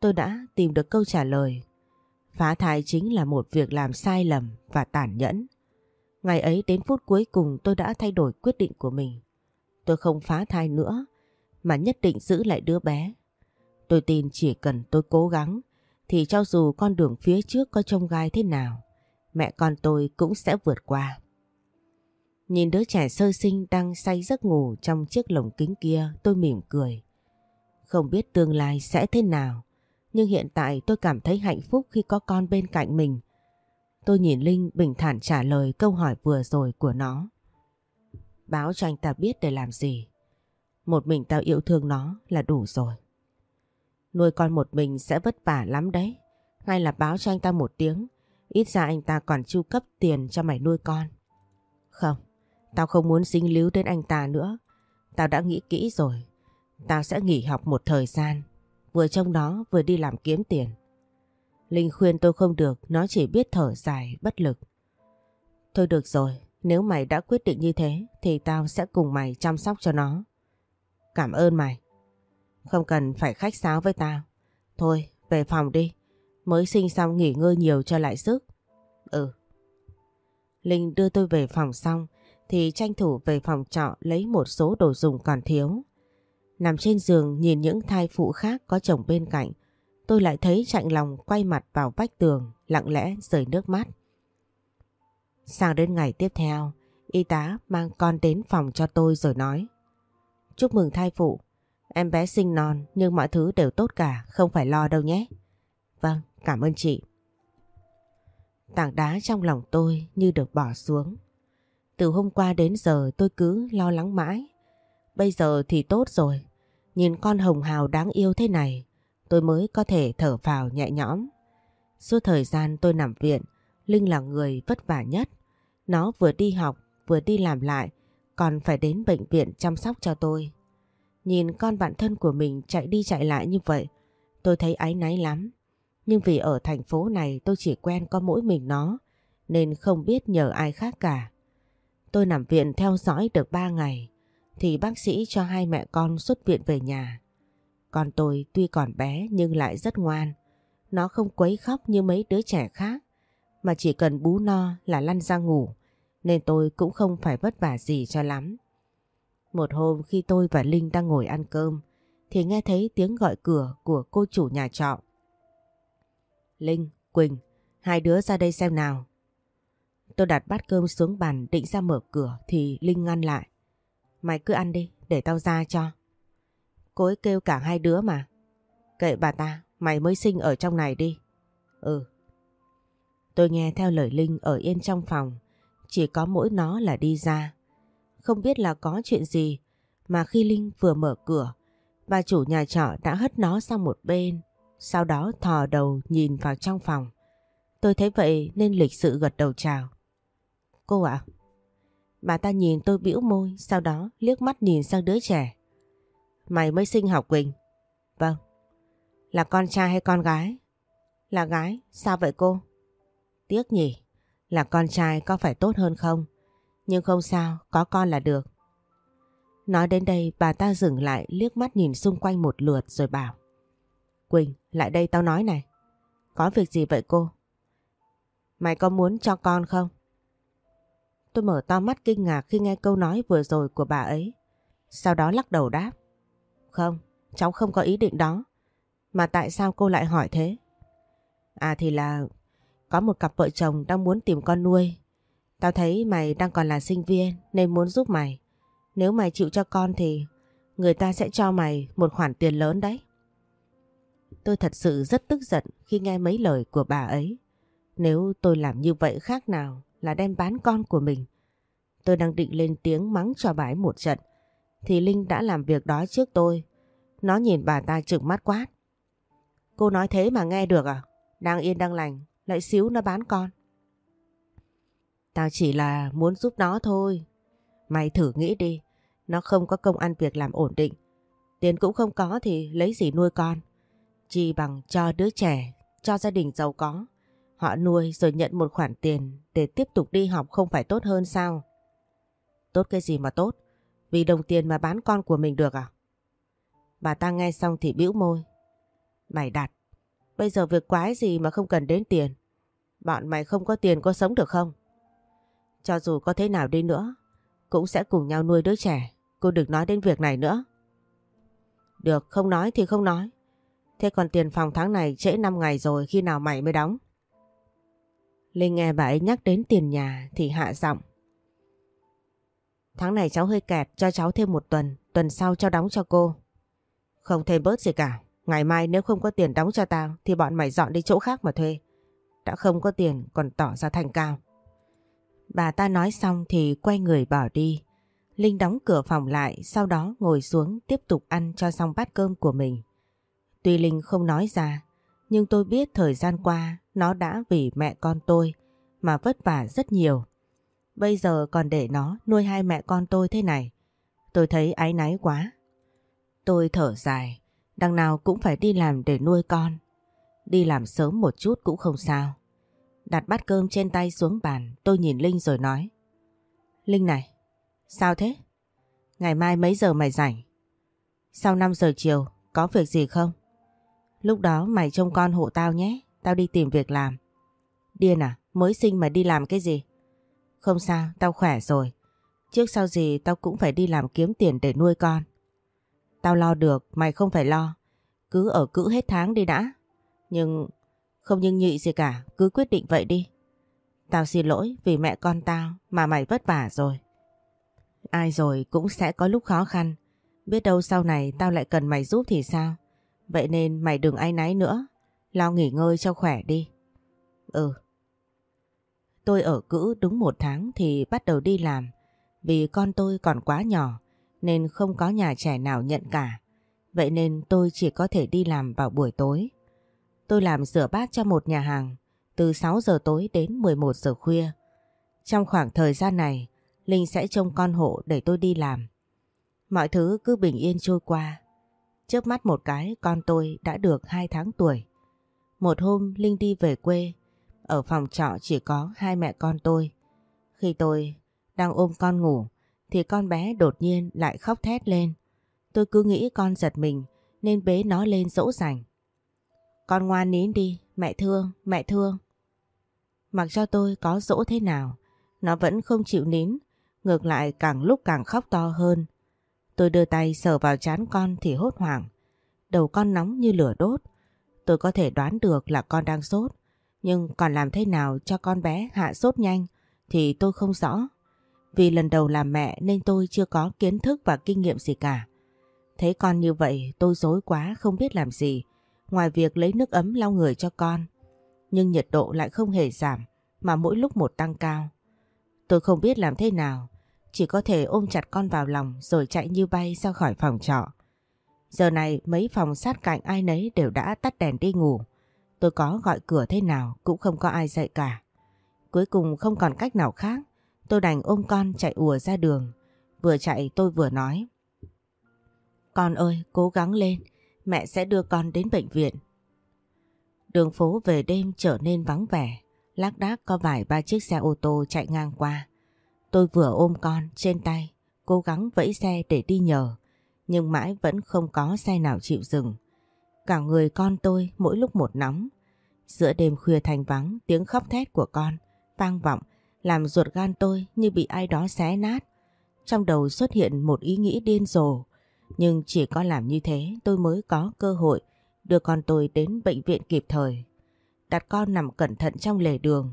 B: tôi đã tìm được câu trả lời. Phá thai chính là một việc làm sai lầm và tàn nhẫn. Ngày ấy đến phút cuối cùng tôi đã thay đổi quyết định của mình. Tôi không phá thai nữa mà nhất định giữ lại đứa bé. Tôi tin chỉ cần tôi cố gắng thì cho dù con đường phía trước có trông gai thế nào, mẹ con tôi cũng sẽ vượt qua. Nhìn đứa trẻ sơ sinh đang say giấc ngủ trong chiếc lồng kính kia tôi mỉm cười. Không biết tương lai sẽ thế nào, nhưng hiện tại tôi cảm thấy hạnh phúc khi có con bên cạnh mình. Tôi nhìn Linh bình thản trả lời câu hỏi vừa rồi của nó. Báo cho anh ta biết để làm gì. Một mình tao yêu thương nó là đủ rồi. Nuôi con một mình sẽ vất vả lắm đấy. Ngay là báo cho anh ta một tiếng. Ít ra anh ta còn chu cấp tiền cho mày nuôi con. Không, tao không muốn dính líu đến anh ta nữa. Tao đã nghĩ kỹ rồi. Tao sẽ nghỉ học một thời gian. Vừa trong đó vừa đi làm kiếm tiền. Linh khuyên tôi không được, nó chỉ biết thở dài, bất lực. Thôi được rồi, Nếu mày đã quyết định như thế thì tao sẽ cùng mày chăm sóc cho nó. Cảm ơn mày. Không cần phải khách sáo với tao. Thôi, về phòng đi. Mới sinh xong nghỉ ngơi nhiều cho lại sức. Ừ. Linh đưa tôi về phòng xong thì tranh thủ về phòng trọ lấy một số đồ dùng còn thiếu. Nằm trên giường nhìn những thai phụ khác có chồng bên cạnh, tôi lại thấy chạnh lòng quay mặt vào vách tường, lặng lẽ rời nước mắt. Sang đến ngày tiếp theo, y tá mang con đến phòng cho tôi rồi nói. Chúc mừng thai phụ, em bé sinh non nhưng mọi thứ đều tốt cả, không phải lo đâu nhé. Vâng, cảm ơn chị. Tảng đá trong lòng tôi như được bỏ xuống. Từ hôm qua đến giờ tôi cứ lo lắng mãi. Bây giờ thì tốt rồi. Nhìn con hồng hào đáng yêu thế này, tôi mới có thể thở phào nhẹ nhõm. Suốt thời gian tôi nằm viện, Linh là người vất vả nhất. Nó vừa đi học, vừa đi làm lại, còn phải đến bệnh viện chăm sóc cho tôi. Nhìn con bạn thân của mình chạy đi chạy lại như vậy, tôi thấy áy náy lắm. Nhưng vì ở thành phố này tôi chỉ quen có mỗi mình nó, nên không biết nhờ ai khác cả. Tôi nằm viện theo dõi được 3 ngày, thì bác sĩ cho hai mẹ con xuất viện về nhà. Con tôi tuy còn bé nhưng lại rất ngoan. Nó không quấy khóc như mấy đứa trẻ khác, mà chỉ cần bú no là lăn ra ngủ, nên tôi cũng không phải vất vả gì cho lắm. Một hôm khi tôi và Linh đang ngồi ăn cơm, thì nghe thấy tiếng gọi cửa của cô chủ nhà trọ. Linh, Quỳnh, hai đứa ra đây xem nào. Tôi đặt bát cơm xuống bàn định ra mở cửa thì Linh ngăn lại. Mày cứ ăn đi, để tao ra cho. Cô ấy kêu cả hai đứa mà. Kệ bà ta, mày mới sinh ở trong này đi. Ừ. Tôi nghe theo lời Linh ở yên trong phòng, chỉ có mỗi nó là đi ra. Không biết là có chuyện gì mà khi Linh vừa mở cửa, bà chủ nhà trọ đã hất nó sang một bên, sau đó thò đầu nhìn vào trong phòng. Tôi thấy vậy nên lịch sự gật đầu chào. Cô ạ? Bà ta nhìn tôi bĩu môi, sau đó liếc mắt nhìn sang đứa trẻ. Mày mới sinh học Quỳnh? Vâng. Là con trai hay con gái? Là gái, sao vậy cô? Tiếc nhỉ, là con trai có phải tốt hơn không? Nhưng không sao, có con là được. Nói đến đây bà ta dừng lại liếc mắt nhìn xung quanh một lượt rồi bảo. Quỳnh, lại đây tao nói này. Có việc gì vậy cô? Mày có muốn cho con không? Tôi mở to mắt kinh ngạc khi nghe câu nói vừa rồi của bà ấy. Sau đó lắc đầu đáp. Không, cháu không có ý định đó. Mà tại sao cô lại hỏi thế? À thì là có một cặp vợ chồng đang muốn tìm con nuôi. Tao thấy mày đang còn là sinh viên nên muốn giúp mày. Nếu mày chịu cho con thì người ta sẽ cho mày một khoản tiền lớn đấy. Tôi thật sự rất tức giận khi nghe mấy lời của bà ấy. Nếu tôi làm như vậy khác nào là đem bán con của mình. Tôi đang định lên tiếng mắng cho bà ấy một trận thì Linh đã làm việc đó trước tôi. Nó nhìn bà ta trừng mắt quát. Cô nói thế mà nghe được à? Đang yên đang lành, lại xíu nó bán con. Tao chỉ là muốn giúp nó thôi. Mày thử nghĩ đi, nó không có công ăn việc làm ổn định. Tiền cũng không có thì lấy gì nuôi con. Chỉ bằng cho đứa trẻ, cho gia đình giàu có. Họ nuôi rồi nhận một khoản tiền để tiếp tục đi học không phải tốt hơn sao? Tốt cái gì mà tốt? Vì đồng tiền mà bán con của mình được à? Bà ta nghe xong thì bĩu môi. Mày đặt. Bây giờ việc quái gì mà không cần đến tiền? Bọn mày không có tiền có sống được không? Cho dù có thế nào đi nữa, cũng sẽ cùng nhau nuôi đứa trẻ. Cô đừng nói đến việc này nữa. Được, không nói thì không nói. Thế còn tiền phòng tháng này trễ 5 ngày rồi khi nào mày mới đóng? Linh nghe bà ấy nhắc đến tiền nhà thì hạ giọng. Tháng này cháu hơi kẹt cho cháu thêm một tuần, tuần sau cho đóng cho cô. Không thêm bớt gì cả, ngày mai nếu không có tiền đóng cho tao thì bọn mày dọn đi chỗ khác mà thuê. Đã không có tiền còn tỏ ra thành cao. Bà ta nói xong thì quay người bỏ đi. Linh đóng cửa phòng lại sau đó ngồi xuống tiếp tục ăn cho xong bát cơm của mình. Tuy Linh không nói ra nhưng tôi biết thời gian qua nó đã vì mẹ con tôi mà vất vả rất nhiều. Bây giờ còn để nó nuôi hai mẹ con tôi thế này. Tôi thấy áy náy quá. Tôi thở dài, đằng nào cũng phải đi làm để nuôi con. Đi làm sớm một chút cũng không sao. Đặt bát cơm trên tay xuống bàn, tôi nhìn Linh rồi nói. Linh này, sao thế? Ngày mai mấy giờ mày rảnh? Sau 5 giờ chiều, có việc gì không? Lúc đó mày trông con hộ tao nhé, tao đi tìm việc làm. Điên à, mới sinh mà đi làm cái gì? Không sao, tao khỏe rồi. Trước sau gì tao cũng phải đi làm kiếm tiền để nuôi con. Tao lo được, mày không phải lo. Cứ ở cữ hết tháng đi đã. Nhưng không nhưng nhị gì cả, cứ quyết định vậy đi. Tao xin lỗi vì mẹ con tao mà mày vất vả rồi. Ai rồi cũng sẽ có lúc khó khăn. Biết đâu sau này tao lại cần mày giúp thì sao? Vậy nên mày đừng ai náy nữa. Lo nghỉ ngơi cho khỏe đi. Ừ. Tôi ở cữ đúng một tháng thì bắt đầu đi làm. Vì con tôi còn quá nhỏ nên không có nhà trẻ nào nhận cả. Vậy nên tôi chỉ có thể đi làm vào buổi tối. Tôi làm rửa bát cho một nhà hàng từ 6 giờ tối đến 11 giờ khuya. Trong khoảng thời gian này, Linh sẽ trông con hộ để tôi đi làm. Mọi thứ cứ bình yên trôi qua. Trước mắt một cái con tôi đã được 2 tháng tuổi. Một hôm Linh đi về quê, ở phòng trọ chỉ có hai mẹ con tôi. Khi tôi đang ôm con ngủ thì con bé đột nhiên lại khóc thét lên. Tôi cứ nghĩ con giật mình nên bế nó lên dỗ dành. Con ngoan nín đi, mẹ thương, mẹ thương. Mặc cho tôi có dỗ thế nào, nó vẫn không chịu nín, ngược lại càng lúc càng khóc to hơn. Tôi đưa tay sờ vào chán con thì hốt hoảng. Đầu con nóng như lửa đốt. Tôi có thể đoán được là con đang sốt, nhưng còn làm thế nào cho con bé hạ sốt nhanh thì tôi không rõ. Vì lần đầu làm mẹ nên tôi chưa có kiến thức và kinh nghiệm gì cả. Thấy con như vậy tôi dối quá không biết làm gì, ngoài việc lấy nước ấm lau người cho con. Nhưng nhiệt độ lại không hề giảm, mà mỗi lúc một tăng cao. Tôi không biết làm thế nào, chỉ có thể ôm chặt con vào lòng rồi chạy như bay ra khỏi phòng trọ. Giờ này mấy phòng sát cạnh ai nấy đều đã tắt đèn đi ngủ. Tôi có gọi cửa thế nào cũng không có ai dậy cả. Cuối cùng không còn cách nào khác, tôi đành ôm con chạy ùa ra đường. Vừa chạy tôi vừa nói. Con ơi, cố gắng lên, mẹ sẽ đưa con đến bệnh viện. Đường phố về đêm trở nên vắng vẻ, lác đác có vài ba chiếc xe ô tô chạy ngang qua. Tôi vừa ôm con trên tay, cố gắng vẫy xe để đi nhờ, nhưng mãi vẫn không có xe nào chịu dừng. Cả người con tôi mỗi lúc một nóng. Giữa đêm khuya thành vắng, tiếng khóc thét của con vang vọng, làm ruột gan tôi như bị ai đó xé nát. Trong đầu xuất hiện một ý nghĩ điên rồ, nhưng chỉ có làm như thế tôi mới có cơ hội đưa con tôi đến bệnh viện kịp thời. Đặt con nằm cẩn thận trong lề đường.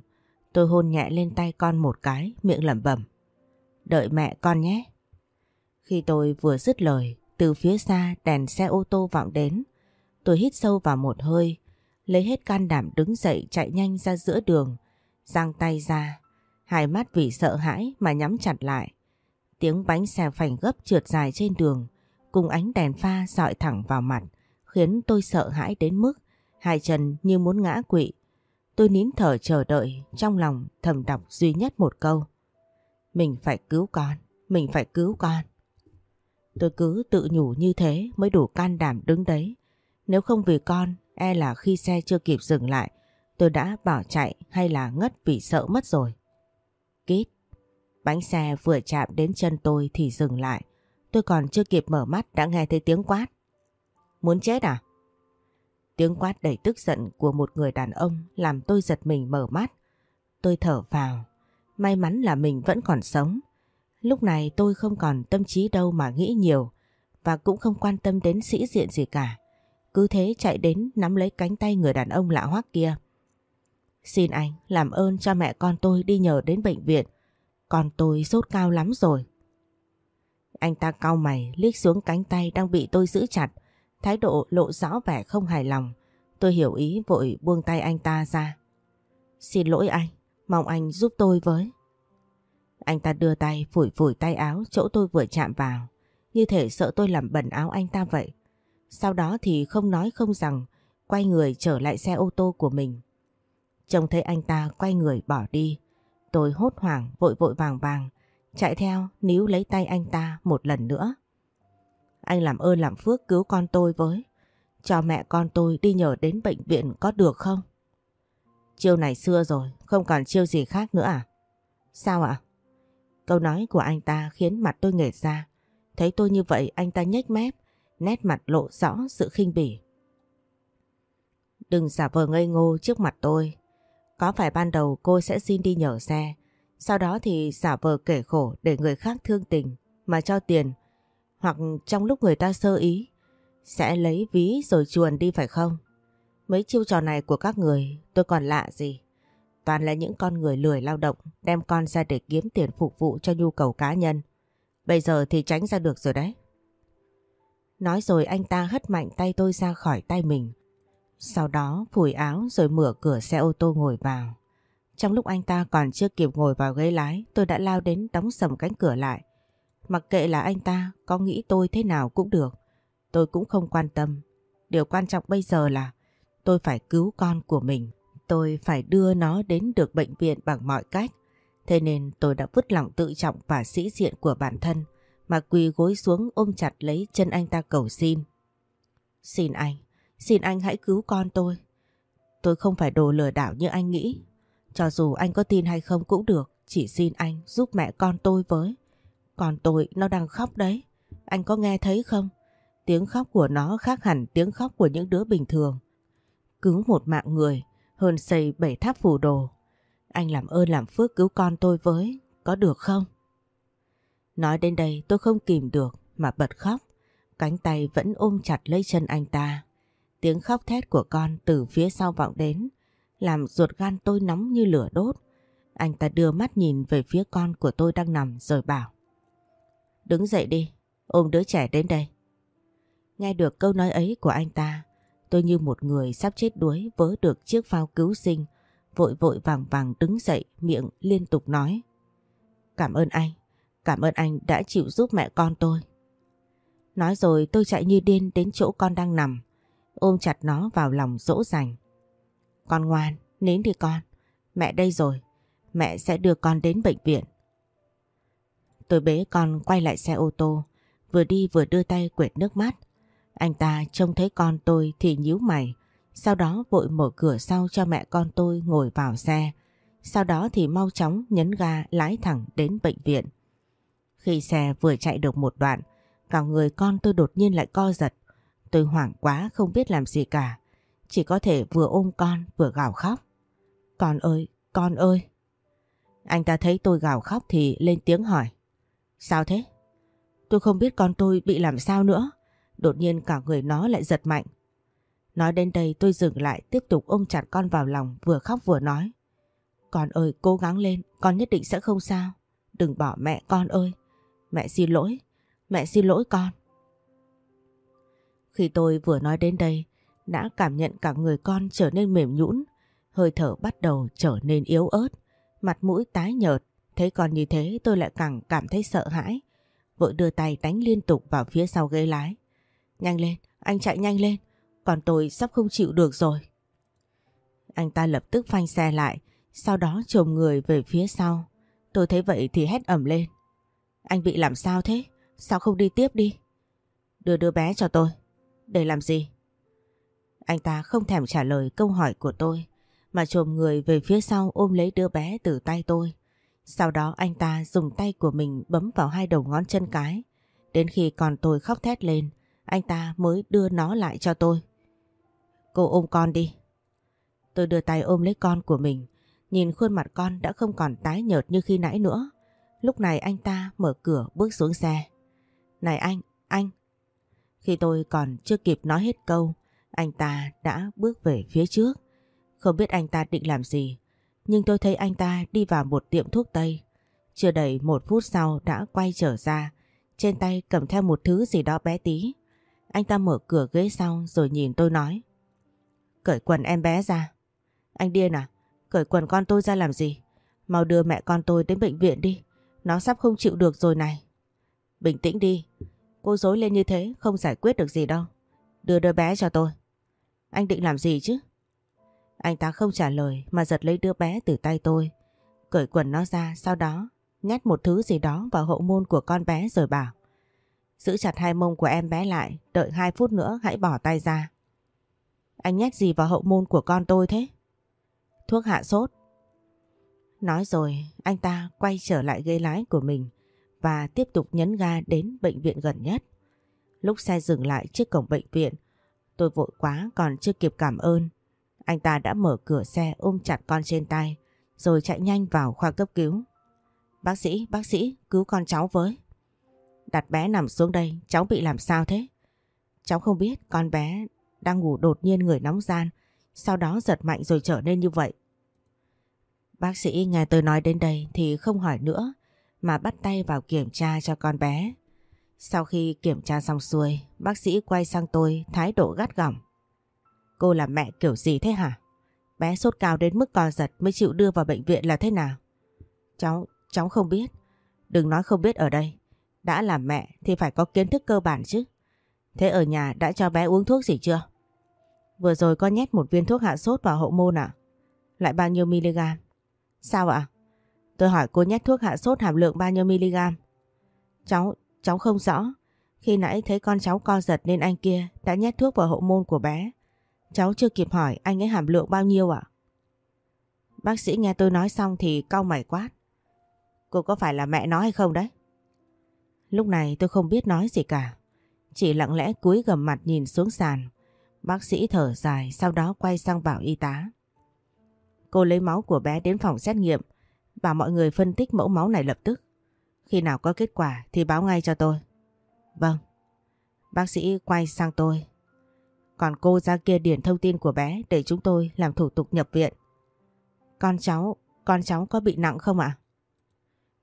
B: Tôi hôn nhẹ lên tay con một cái, miệng lẩm bẩm. Đợi mẹ con nhé. Khi tôi vừa dứt lời, từ phía xa đèn xe ô tô vọng đến. Tôi hít sâu vào một hơi, lấy hết can đảm đứng dậy chạy nhanh ra giữa đường, giang tay ra, hai mắt vì sợ hãi mà nhắm chặt lại. Tiếng bánh xe phành gấp trượt dài trên đường, cùng ánh đèn pha dọi thẳng vào mặt, khiến tôi sợ hãi đến mức hai chân như muốn ngã quỵ. Tôi nín thở chờ đợi, trong lòng thầm đọc duy nhất một câu. Mình phải cứu con, mình phải cứu con. Tôi cứ tự nhủ như thế mới đủ can đảm đứng đấy. Nếu không vì con, e là khi xe chưa kịp dừng lại, tôi đã bỏ chạy hay là ngất vì sợ mất rồi. Kít, bánh xe vừa chạm đến chân tôi thì dừng lại. Tôi còn chưa kịp mở mắt đã nghe thấy tiếng quát. Muốn chết à? Tiếng quát đầy tức giận của một người đàn ông làm tôi giật mình mở mắt. Tôi thở vào. May mắn là mình vẫn còn sống. Lúc này tôi không còn tâm trí đâu mà nghĩ nhiều và cũng không quan tâm đến sĩ diện gì cả. Cứ thế chạy đến nắm lấy cánh tay người đàn ông lạ hoắc kia. Xin anh làm ơn cho mẹ con tôi đi nhờ đến bệnh viện. Con tôi sốt cao lắm rồi. Anh ta cau mày liếc xuống cánh tay đang bị tôi giữ chặt. Thái độ lộ rõ vẻ không hài lòng. Tôi hiểu ý vội buông tay anh ta ra. Xin lỗi anh, mong anh giúp tôi với. Anh ta đưa tay phủi phủi tay áo chỗ tôi vừa chạm vào. Như thể sợ tôi làm bẩn áo anh ta vậy. Sau đó thì không nói không rằng quay người trở lại xe ô tô của mình. Trông thấy anh ta quay người bỏ đi. Tôi hốt hoảng vội vội vàng vàng chạy theo níu lấy tay anh ta một lần nữa. Anh làm ơn làm phước cứu con tôi với. Cho mẹ con tôi đi nhờ đến bệnh viện có được không? Chiêu này xưa rồi, không còn chiêu gì khác nữa à? Sao ạ? Câu nói của anh ta khiến mặt tôi nghệt ra. Thấy tôi như vậy anh ta nhếch mép, nét mặt lộ rõ sự khinh bỉ. Đừng giả vờ ngây ngô trước mặt tôi. Có phải ban đầu cô sẽ xin đi nhờ xe, sau đó thì giả vờ kể khổ để người khác thương tình mà cho tiền, hoặc trong lúc người ta sơ ý, sẽ lấy ví rồi chuồn đi phải không? Mấy chiêu trò này của các người tôi còn lạ gì. Toàn là những con người lười lao động đem con ra để kiếm tiền phục vụ cho nhu cầu cá nhân. Bây giờ thì tránh ra được rồi đấy. Nói rồi anh ta hất mạnh tay tôi ra khỏi tay mình. Sau đó phủi áo rồi mở cửa xe ô tô ngồi vào. Trong lúc anh ta còn chưa kịp ngồi vào ghế lái, tôi đã lao đến đóng sầm cánh cửa lại. Mặc kệ là anh ta có nghĩ tôi thế nào cũng được, tôi cũng không quan tâm. Điều quan trọng bây giờ là tôi phải cứu con của mình. Tôi phải đưa nó đến được bệnh viện bằng mọi cách. Thế nên tôi đã vứt lòng tự trọng và sĩ diện của bản thân mà quỳ gối xuống ôm chặt lấy chân anh ta cầu xin. Xin anh, xin anh hãy cứu con tôi. Tôi không phải đồ lừa đảo như anh nghĩ. Cho dù anh có tin hay không cũng được, chỉ xin anh giúp mẹ con tôi với. Còn tôi nó đang khóc đấy, anh có nghe thấy không? Tiếng khóc của nó khác hẳn tiếng khóc của những đứa bình thường. Cứu một mạng người, hơn xây bảy tháp phủ đồ. Anh làm ơn làm phước cứu con tôi với, có được không? Nói đến đây tôi không kìm được mà bật khóc. Cánh tay vẫn ôm chặt lấy chân anh ta. Tiếng khóc thét của con từ phía sau vọng đến, làm ruột gan tôi nóng như lửa đốt. Anh ta đưa mắt nhìn về phía con của tôi đang nằm rồi bảo. Đứng dậy đi, ôm đứa trẻ đến đây. Nghe được câu nói ấy của anh ta, tôi như một người sắp chết đuối vớ được chiếc phao cứu sinh, vội vội vàng vàng đứng dậy miệng liên tục nói. Cảm ơn anh, cảm ơn anh đã chịu giúp mẹ con tôi. Nói rồi tôi chạy như điên đến chỗ con đang nằm, ôm chặt nó vào lòng dỗ dành. Con ngoan, nín đi con, mẹ đây rồi, mẹ sẽ đưa con đến bệnh viện. Tôi bế con quay lại xe ô tô, vừa đi vừa đưa tay quệt nước mắt. Anh ta trông thấy con tôi thì nhíu mày, sau đó vội mở cửa sau cho mẹ con tôi ngồi vào xe. Sau đó thì mau chóng nhấn ga lái thẳng đến bệnh viện. Khi xe vừa chạy được một đoạn, cả người con tôi đột nhiên lại co giật. Tôi hoảng quá không biết làm gì cả. Chỉ có thể vừa ôm con vừa gào khóc. Con ơi, con ơi. Anh ta thấy tôi gào khóc thì lên tiếng hỏi. Sao thế? Tôi không biết con tôi bị làm sao nữa. Đột nhiên cả người nó lại giật mạnh. Nói đến đây tôi dừng lại tiếp tục ôm chặt con vào lòng vừa khóc vừa nói. Con ơi cố gắng lên, con nhất định sẽ không sao. Đừng bỏ mẹ con ơi. Mẹ xin lỗi, mẹ xin lỗi con. Khi tôi vừa nói đến đây, đã cảm nhận cả người con trở nên mềm nhũn, hơi thở bắt đầu trở nên yếu ớt, mặt mũi tái nhợt, thấy con như thế tôi lại càng cảm thấy sợ hãi, vội đưa tay đánh liên tục vào phía sau ghế lái. Nhanh lên, anh chạy nhanh lên, còn tôi sắp không chịu được rồi. Anh ta lập tức phanh xe lại, sau đó trồm người về phía sau. Tôi thấy vậy thì hét ẩm lên. Anh bị làm sao thế? Sao không đi tiếp đi? Đưa đứa bé cho tôi. Để làm gì? Anh ta không thèm trả lời câu hỏi của tôi mà trồm người về phía sau ôm lấy đứa bé từ tay tôi. Sau đó anh ta dùng tay của mình bấm vào hai đầu ngón chân cái. Đến khi còn tôi khóc thét lên, anh ta mới đưa nó lại cho tôi. Cô ôm con đi. Tôi đưa tay ôm lấy con của mình, nhìn khuôn mặt con đã không còn tái nhợt như khi nãy nữa. Lúc này anh ta mở cửa bước xuống xe. Này anh, anh. Khi tôi còn chưa kịp nói hết câu, anh ta đã bước về phía trước. Không biết anh ta định làm gì, nhưng tôi thấy anh ta đi vào một tiệm thuốc Tây. Chưa đầy một phút sau đã quay trở ra, trên tay cầm theo một thứ gì đó bé tí. Anh ta mở cửa ghế sau rồi nhìn tôi nói. Cởi quần em bé ra. Anh điên à? Cởi quần con tôi ra làm gì? Mau đưa mẹ con tôi đến bệnh viện đi. Nó sắp không chịu được rồi này. Bình tĩnh đi. Cô dối lên như thế không giải quyết được gì đâu. Đưa đứa bé cho tôi. Anh định làm gì chứ? Anh ta không trả lời mà giật lấy đứa bé từ tay tôi. Cởi quần nó ra sau đó nhét một thứ gì đó vào hậu môn của con bé rồi bảo. Giữ chặt hai mông của em bé lại, đợi hai phút nữa hãy bỏ tay ra. Anh nhét gì vào hậu môn của con tôi thế? Thuốc hạ sốt. Nói rồi, anh ta quay trở lại ghế lái của mình và tiếp tục nhấn ga đến bệnh viện gần nhất. Lúc xe dừng lại trước cổng bệnh viện, tôi vội quá còn chưa kịp cảm ơn. Anh ta đã mở cửa xe ôm chặt con trên tay, rồi chạy nhanh vào khoa cấp cứu. Bác sĩ, bác sĩ, cứu con cháu với. Đặt bé nằm xuống đây, cháu bị làm sao thế? Cháu không biết con bé đang ngủ đột nhiên người nóng gian, sau đó giật mạnh rồi trở nên như vậy. Bác sĩ nghe tôi nói đến đây thì không hỏi nữa mà bắt tay vào kiểm tra cho con bé. Sau khi kiểm tra xong xuôi, bác sĩ quay sang tôi thái độ gắt gỏng. Cô là mẹ kiểu gì thế hả? Bé sốt cao đến mức co giật mới chịu đưa vào bệnh viện là thế nào? Cháu, cháu không biết. Đừng nói không biết ở đây. Đã là mẹ thì phải có kiến thức cơ bản chứ. Thế ở nhà đã cho bé uống thuốc gì chưa? Vừa rồi con nhét một viên thuốc hạ sốt vào hậu môn à? Lại bao nhiêu mg? Sao ạ? Tôi hỏi cô nhét thuốc hạ sốt hàm lượng bao nhiêu mg? Cháu, cháu không rõ. Khi nãy thấy con cháu co giật nên anh kia đã nhét thuốc vào hậu môn của bé. Cháu chưa kịp hỏi anh ấy hàm lượng bao nhiêu ạ? Bác sĩ nghe tôi nói xong thì cau mày quát. Cô có phải là mẹ nó hay không đấy? Lúc này tôi không biết nói gì cả. Chỉ lặng lẽ cúi gầm mặt nhìn xuống sàn. Bác sĩ thở dài, sau đó quay sang bảo y tá. Cô lấy máu của bé đến phòng xét nghiệm và mọi người phân tích mẫu máu này lập tức. Khi nào có kết quả thì báo ngay cho tôi. Vâng. Bác sĩ quay sang tôi. Còn cô ra kia điền thông tin của bé để chúng tôi làm thủ tục nhập viện. Con cháu, con cháu có bị nặng không ạ?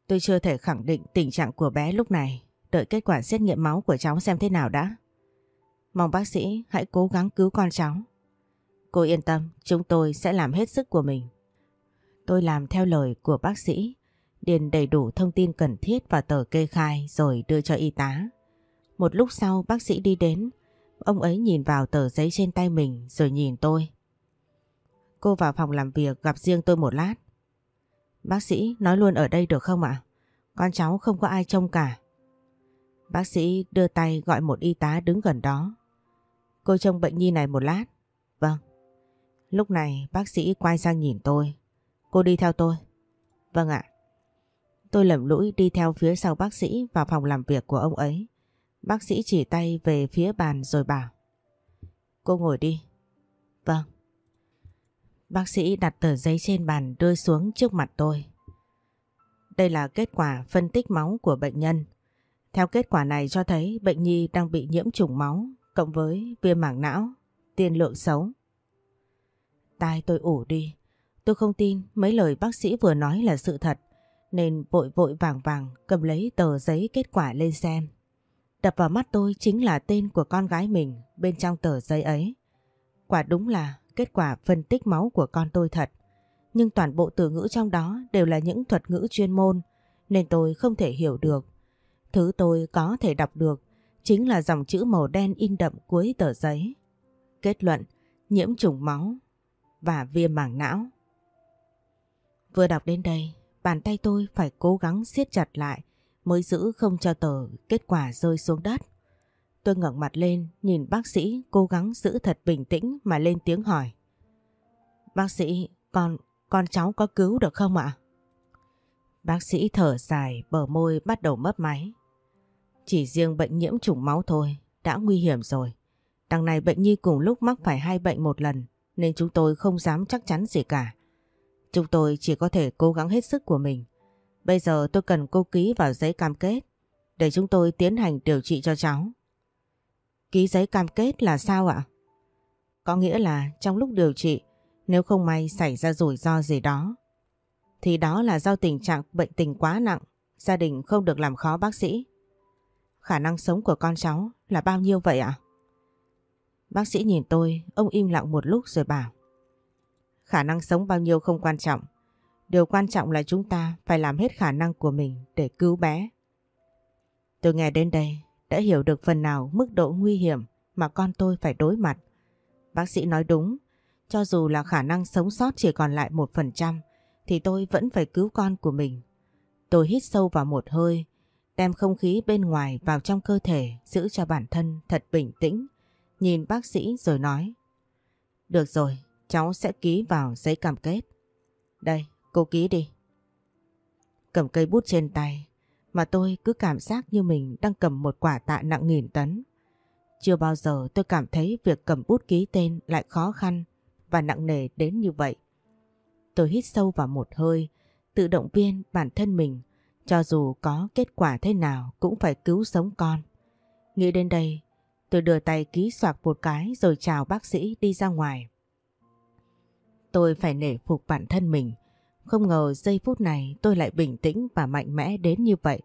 B: Tôi chưa thể khẳng định tình trạng của bé lúc này. Đợi kết quả xét nghiệm máu của cháu xem thế nào đã. Mong bác sĩ hãy cố gắng cứu con cháu. Cô yên tâm, chúng tôi sẽ làm hết sức của mình. Tôi làm theo lời của bác sĩ, điền đầy đủ thông tin cần thiết vào tờ kê khai rồi đưa cho y tá. Một lúc sau bác sĩ đi đến, ông ấy nhìn vào tờ giấy trên tay mình rồi nhìn tôi. Cô vào phòng làm việc gặp riêng tôi một lát. Bác sĩ nói luôn ở đây được không ạ? Con cháu không có ai trông cả. Bác sĩ đưa tay gọi một y tá đứng gần đó. Cô trông bệnh nhi này một lát. Vâng. Lúc này bác sĩ quay sang nhìn tôi. Cô đi theo tôi. Vâng ạ. Tôi lầm lũi đi theo phía sau bác sĩ vào phòng làm việc của ông ấy. Bác sĩ chỉ tay về phía bàn rồi bảo. Cô ngồi đi. Vâng. Bác sĩ đặt tờ giấy trên bàn đưa xuống trước mặt tôi. Đây là kết quả phân tích máu của bệnh nhân. Theo kết quả này cho thấy bệnh nhi đang bị nhiễm trùng máu cộng với viêm mảng não, tiên lượng xấu. Tai tôi ủ đi. Tôi không tin mấy lời bác sĩ vừa nói là sự thật nên vội vội vàng vàng cầm lấy tờ giấy kết quả lên xem. Đập vào mắt tôi chính là tên của con gái mình bên trong tờ giấy ấy. Quả đúng là kết quả phân tích máu của con tôi thật. Nhưng toàn bộ từ ngữ trong đó đều là những thuật ngữ chuyên môn nên tôi không thể hiểu được. Thứ tôi có thể đọc được chính là dòng chữ màu đen in đậm cuối tờ giấy. Kết luận nhiễm trùng máu và viêm màng não. Vừa đọc đến đây, bàn tay tôi phải cố gắng siết chặt lại mới giữ không cho tờ kết quả rơi xuống đất. Tôi ngẩng mặt lên nhìn bác sĩ cố gắng giữ thật bình tĩnh mà lên tiếng hỏi. Bác sĩ, con, con cháu có cứu được không ạ? Bác sĩ thở dài bờ môi bắt đầu mấp máy. Chỉ riêng bệnh nhiễm trùng máu thôi đã nguy hiểm rồi. Đằng này bệnh nhi cùng lúc mắc phải hai bệnh một lần nên chúng tôi không dám chắc chắn gì cả. Chúng tôi chỉ có thể cố gắng hết sức của mình. Bây giờ tôi cần cô ký vào giấy cam kết để chúng tôi tiến hành điều trị cho cháu. Ký giấy cam kết là sao ạ? Có nghĩa là trong lúc điều trị nếu không may xảy ra rủi ro gì đó thì đó là do tình trạng bệnh tình quá nặng gia đình không được làm khó bác sĩ. Khả năng sống của con cháu là bao nhiêu vậy ạ? Bác sĩ nhìn tôi, ông im lặng một lúc rồi bảo. Khả năng sống bao nhiêu không quan trọng. Điều quan trọng là chúng ta phải làm hết khả năng của mình để cứu bé. Tôi nghe đến đây đã hiểu được phần nào mức độ nguy hiểm mà con tôi phải đối mặt. Bác sĩ nói đúng, cho dù là khả năng sống sót chỉ còn lại một phần trăm thì tôi vẫn phải cứu con của mình. Tôi hít sâu vào một hơi, đem không khí bên ngoài vào trong cơ thể giữ cho bản thân thật bình tĩnh, nhìn bác sĩ rồi nói. Được rồi, cháu sẽ ký vào giấy cam kết. Đây, cô ký đi.
A: cầm cây bút trên tay mà tôi cứ cảm giác như mình đang cầm một quả tạ nặng nghìn tấn. Chưa bao giờ tôi cảm thấy việc cầm bút ký tên lại khó khăn và nặng nề đến như vậy. Tôi hít sâu vào một hơi, tự động viên bản thân mình, cho dù có kết quả thế nào cũng phải cứu sống con. Nghĩ đến đây, tôi đưa tay ký soạc một cái rồi chào bác sĩ đi ra ngoài. Tôi phải nể phục bản thân mình, không ngờ giây phút này tôi lại bình tĩnh và mạnh mẽ đến như vậy.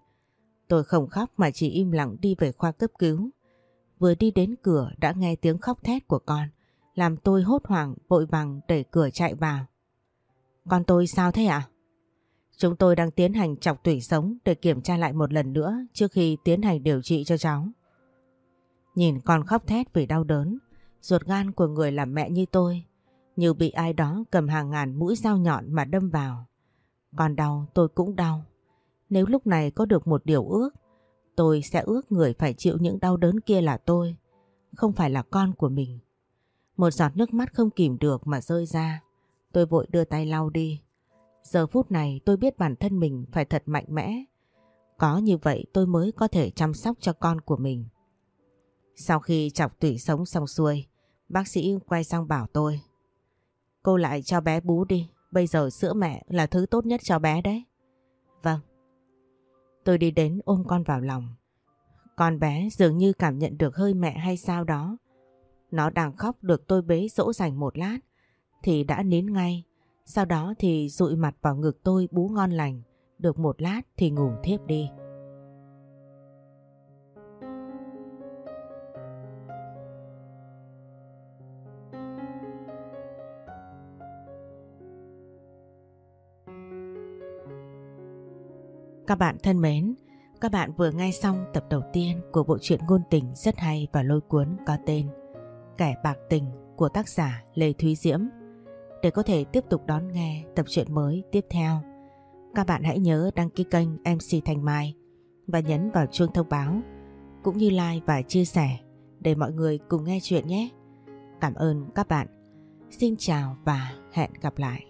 A: Tôi không khóc mà chỉ im lặng đi về khoa cấp cứu. Vừa đi đến cửa đã nghe tiếng khóc thét của con, làm tôi hốt hoảng vội vàng đẩy cửa chạy vào. Con tôi sao thế ạ? Chúng tôi đang tiến hành chọc tủy sống để kiểm tra lại một lần nữa trước khi tiến hành điều trị cho cháu. Nhìn con khóc thét vì đau đớn, ruột gan của người làm mẹ như tôi, như bị ai đó cầm hàng ngàn mũi dao nhọn mà đâm vào. Còn đau tôi cũng đau. Nếu lúc này có được một điều ước, tôi sẽ ước người phải chịu những đau đớn kia là tôi, không phải là con của mình. Một giọt nước mắt không kìm được mà rơi ra. Tôi vội đưa tay lau đi. Giờ phút này tôi biết bản thân mình phải thật mạnh mẽ. Có như vậy tôi mới có thể chăm sóc cho con của mình. Sau khi chọc tủy sống xong xuôi, bác sĩ quay sang bảo tôi. Cô lại cho bé bú đi, bây giờ sữa mẹ là thứ tốt nhất cho bé đấy. Vâng. Tôi đi đến ôm con vào lòng. Con bé dường như cảm nhận được hơi mẹ hay sao đó. Nó đang khóc được tôi bế dỗ dành một lát thì đã nín ngay. Sau đó thì dụi mặt vào ngực tôi bú ngon lành. Được một lát thì ngủ thiếp đi. Các bạn thân mến, các bạn vừa nghe xong tập đầu tiên của bộ truyện ngôn tình rất hay và lôi cuốn có tên Kẻ bạc tình của tác giả Lê Thúy Diễm. Để có thể tiếp tục đón nghe tập truyện mới tiếp theo, các bạn hãy nhớ đăng ký kênh MC Thành Mai và nhấn vào chuông thông báo cũng như like và chia sẻ để mọi người cùng nghe chuyện nhé. Cảm ơn các bạn. Xin chào và hẹn gặp lại.